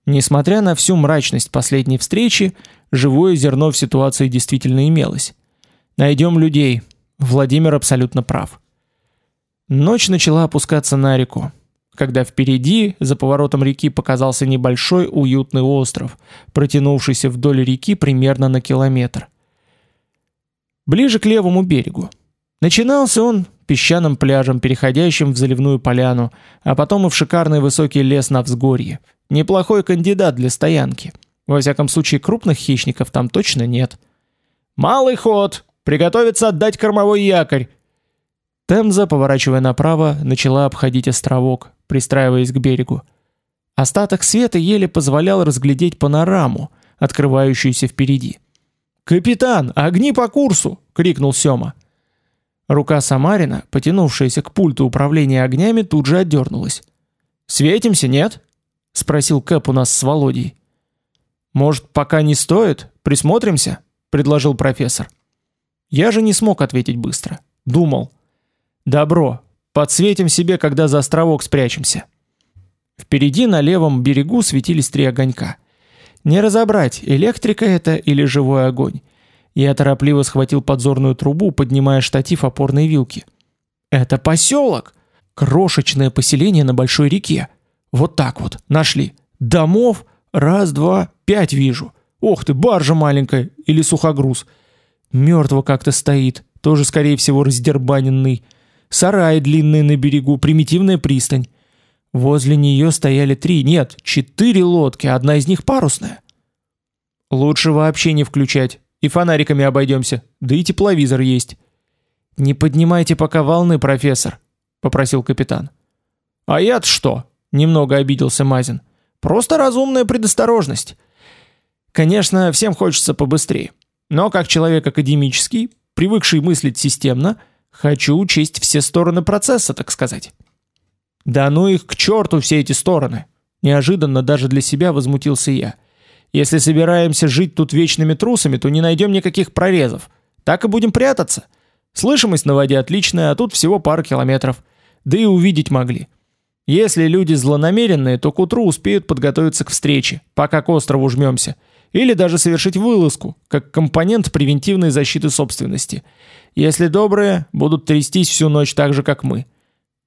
Несмотря на всю мрачность последней встречи, живое зерно в ситуации действительно имелось. Найдем людей. Владимир абсолютно прав. Ночь начала опускаться на реку, когда впереди, за поворотом реки, показался небольшой уютный остров, протянувшийся вдоль реки примерно на километр. Ближе к левому берегу. Начинался он песчаным пляжем, переходящим в заливную поляну, а потом и в шикарный высокий лес на взгорье. Неплохой кандидат для стоянки. Во всяком случае, крупных хищников там точно нет. «Малый ход! Приготовиться отдать кормовой якорь!» Темза, поворачивая направо, начала обходить островок, пристраиваясь к берегу. Остаток света еле позволял разглядеть панораму, открывающуюся впереди. «Капитан, огни по курсу!» — крикнул Сёма. Рука Самарина, потянувшаяся к пульту управления огнями, тут же отдернулась. «Светимся, нет?» — спросил Кэп у нас с Володей. «Может, пока не стоит? Присмотримся?» — предложил профессор. Я же не смог ответить быстро. Думал. Добро. Подсветим себе, когда за островок спрячемся. Впереди на левом берегу светились три огонька. Не разобрать, электрика это или живой огонь. Я торопливо схватил подзорную трубу, поднимая штатив опорной вилки. Это поселок! Крошечное поселение на большой реке. Вот так вот, нашли. Домов, раз, два, пять вижу. Ох ты, баржа маленькая или сухогруз. Мертво как-то стоит, тоже скорее всего раздербаненный. Сарай длинный на берегу, примитивная пристань. Возле нее стояли три, нет, четыре лодки, одна из них парусная. Лучше вообще не включать, и фонариками обойдемся, да и тепловизор есть. Не поднимайте пока волны, профессор, попросил капитан. А я-то что? Немного обиделся Мазин. Просто разумная предосторожность. Конечно, всем хочется побыстрее. Но как человек академический, привыкший мыслить системно, хочу учесть все стороны процесса, так сказать. Да ну их к черту все эти стороны. Неожиданно даже для себя возмутился я. Если собираемся жить тут вечными трусами, то не найдем никаких прорезов. Так и будем прятаться. Слышимость на воде отличная, а тут всего пара километров. Да и увидеть могли. Если люди злонамеренные, то к утру успеют подготовиться к встрече, пока к острову жмемся. Или даже совершить вылазку, как компонент превентивной защиты собственности. Если добрые, будут трястись всю ночь так же, как мы.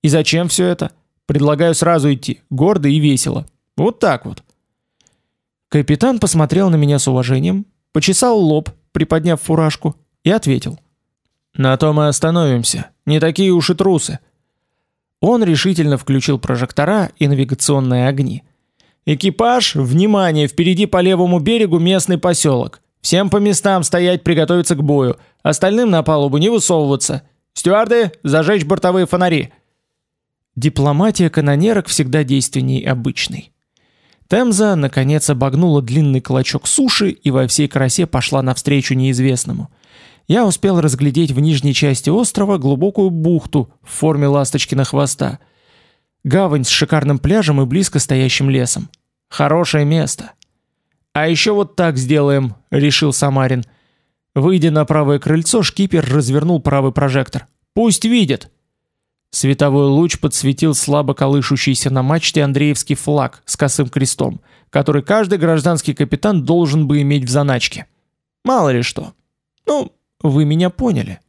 И зачем все это? Предлагаю сразу идти, гордо и весело. Вот так вот. Капитан посмотрел на меня с уважением, почесал лоб, приподняв фуражку, и ответил. «На то мы остановимся. Не такие уж и трусы». Он решительно включил прожектора и навигационные огни. «Экипаж, внимание, впереди по левому берегу местный поселок. Всем по местам стоять, приготовиться к бою. Остальным на палубу не высовываться. Стюарды, зажечь бортовые фонари. Дипломатия канонерок всегда действенней обычной. Темза, наконец, обогнула длинный клочок суши и во всей красе пошла навстречу неизвестному. Я успел разглядеть в нижней части острова глубокую бухту в форме ласточкиного хвоста. Гавань с шикарным пляжем и близко стоящим лесом. Хорошее место. А еще вот так сделаем, решил Самарин. Выйдя на правое крыльцо, шкипер развернул правый прожектор. Пусть видят. Световой луч подсветил слабо колышущийся на мачте Андреевский флаг с косым крестом, который каждый гражданский капитан должен бы иметь в заначке. Мало ли что. Ну, вы меня поняли.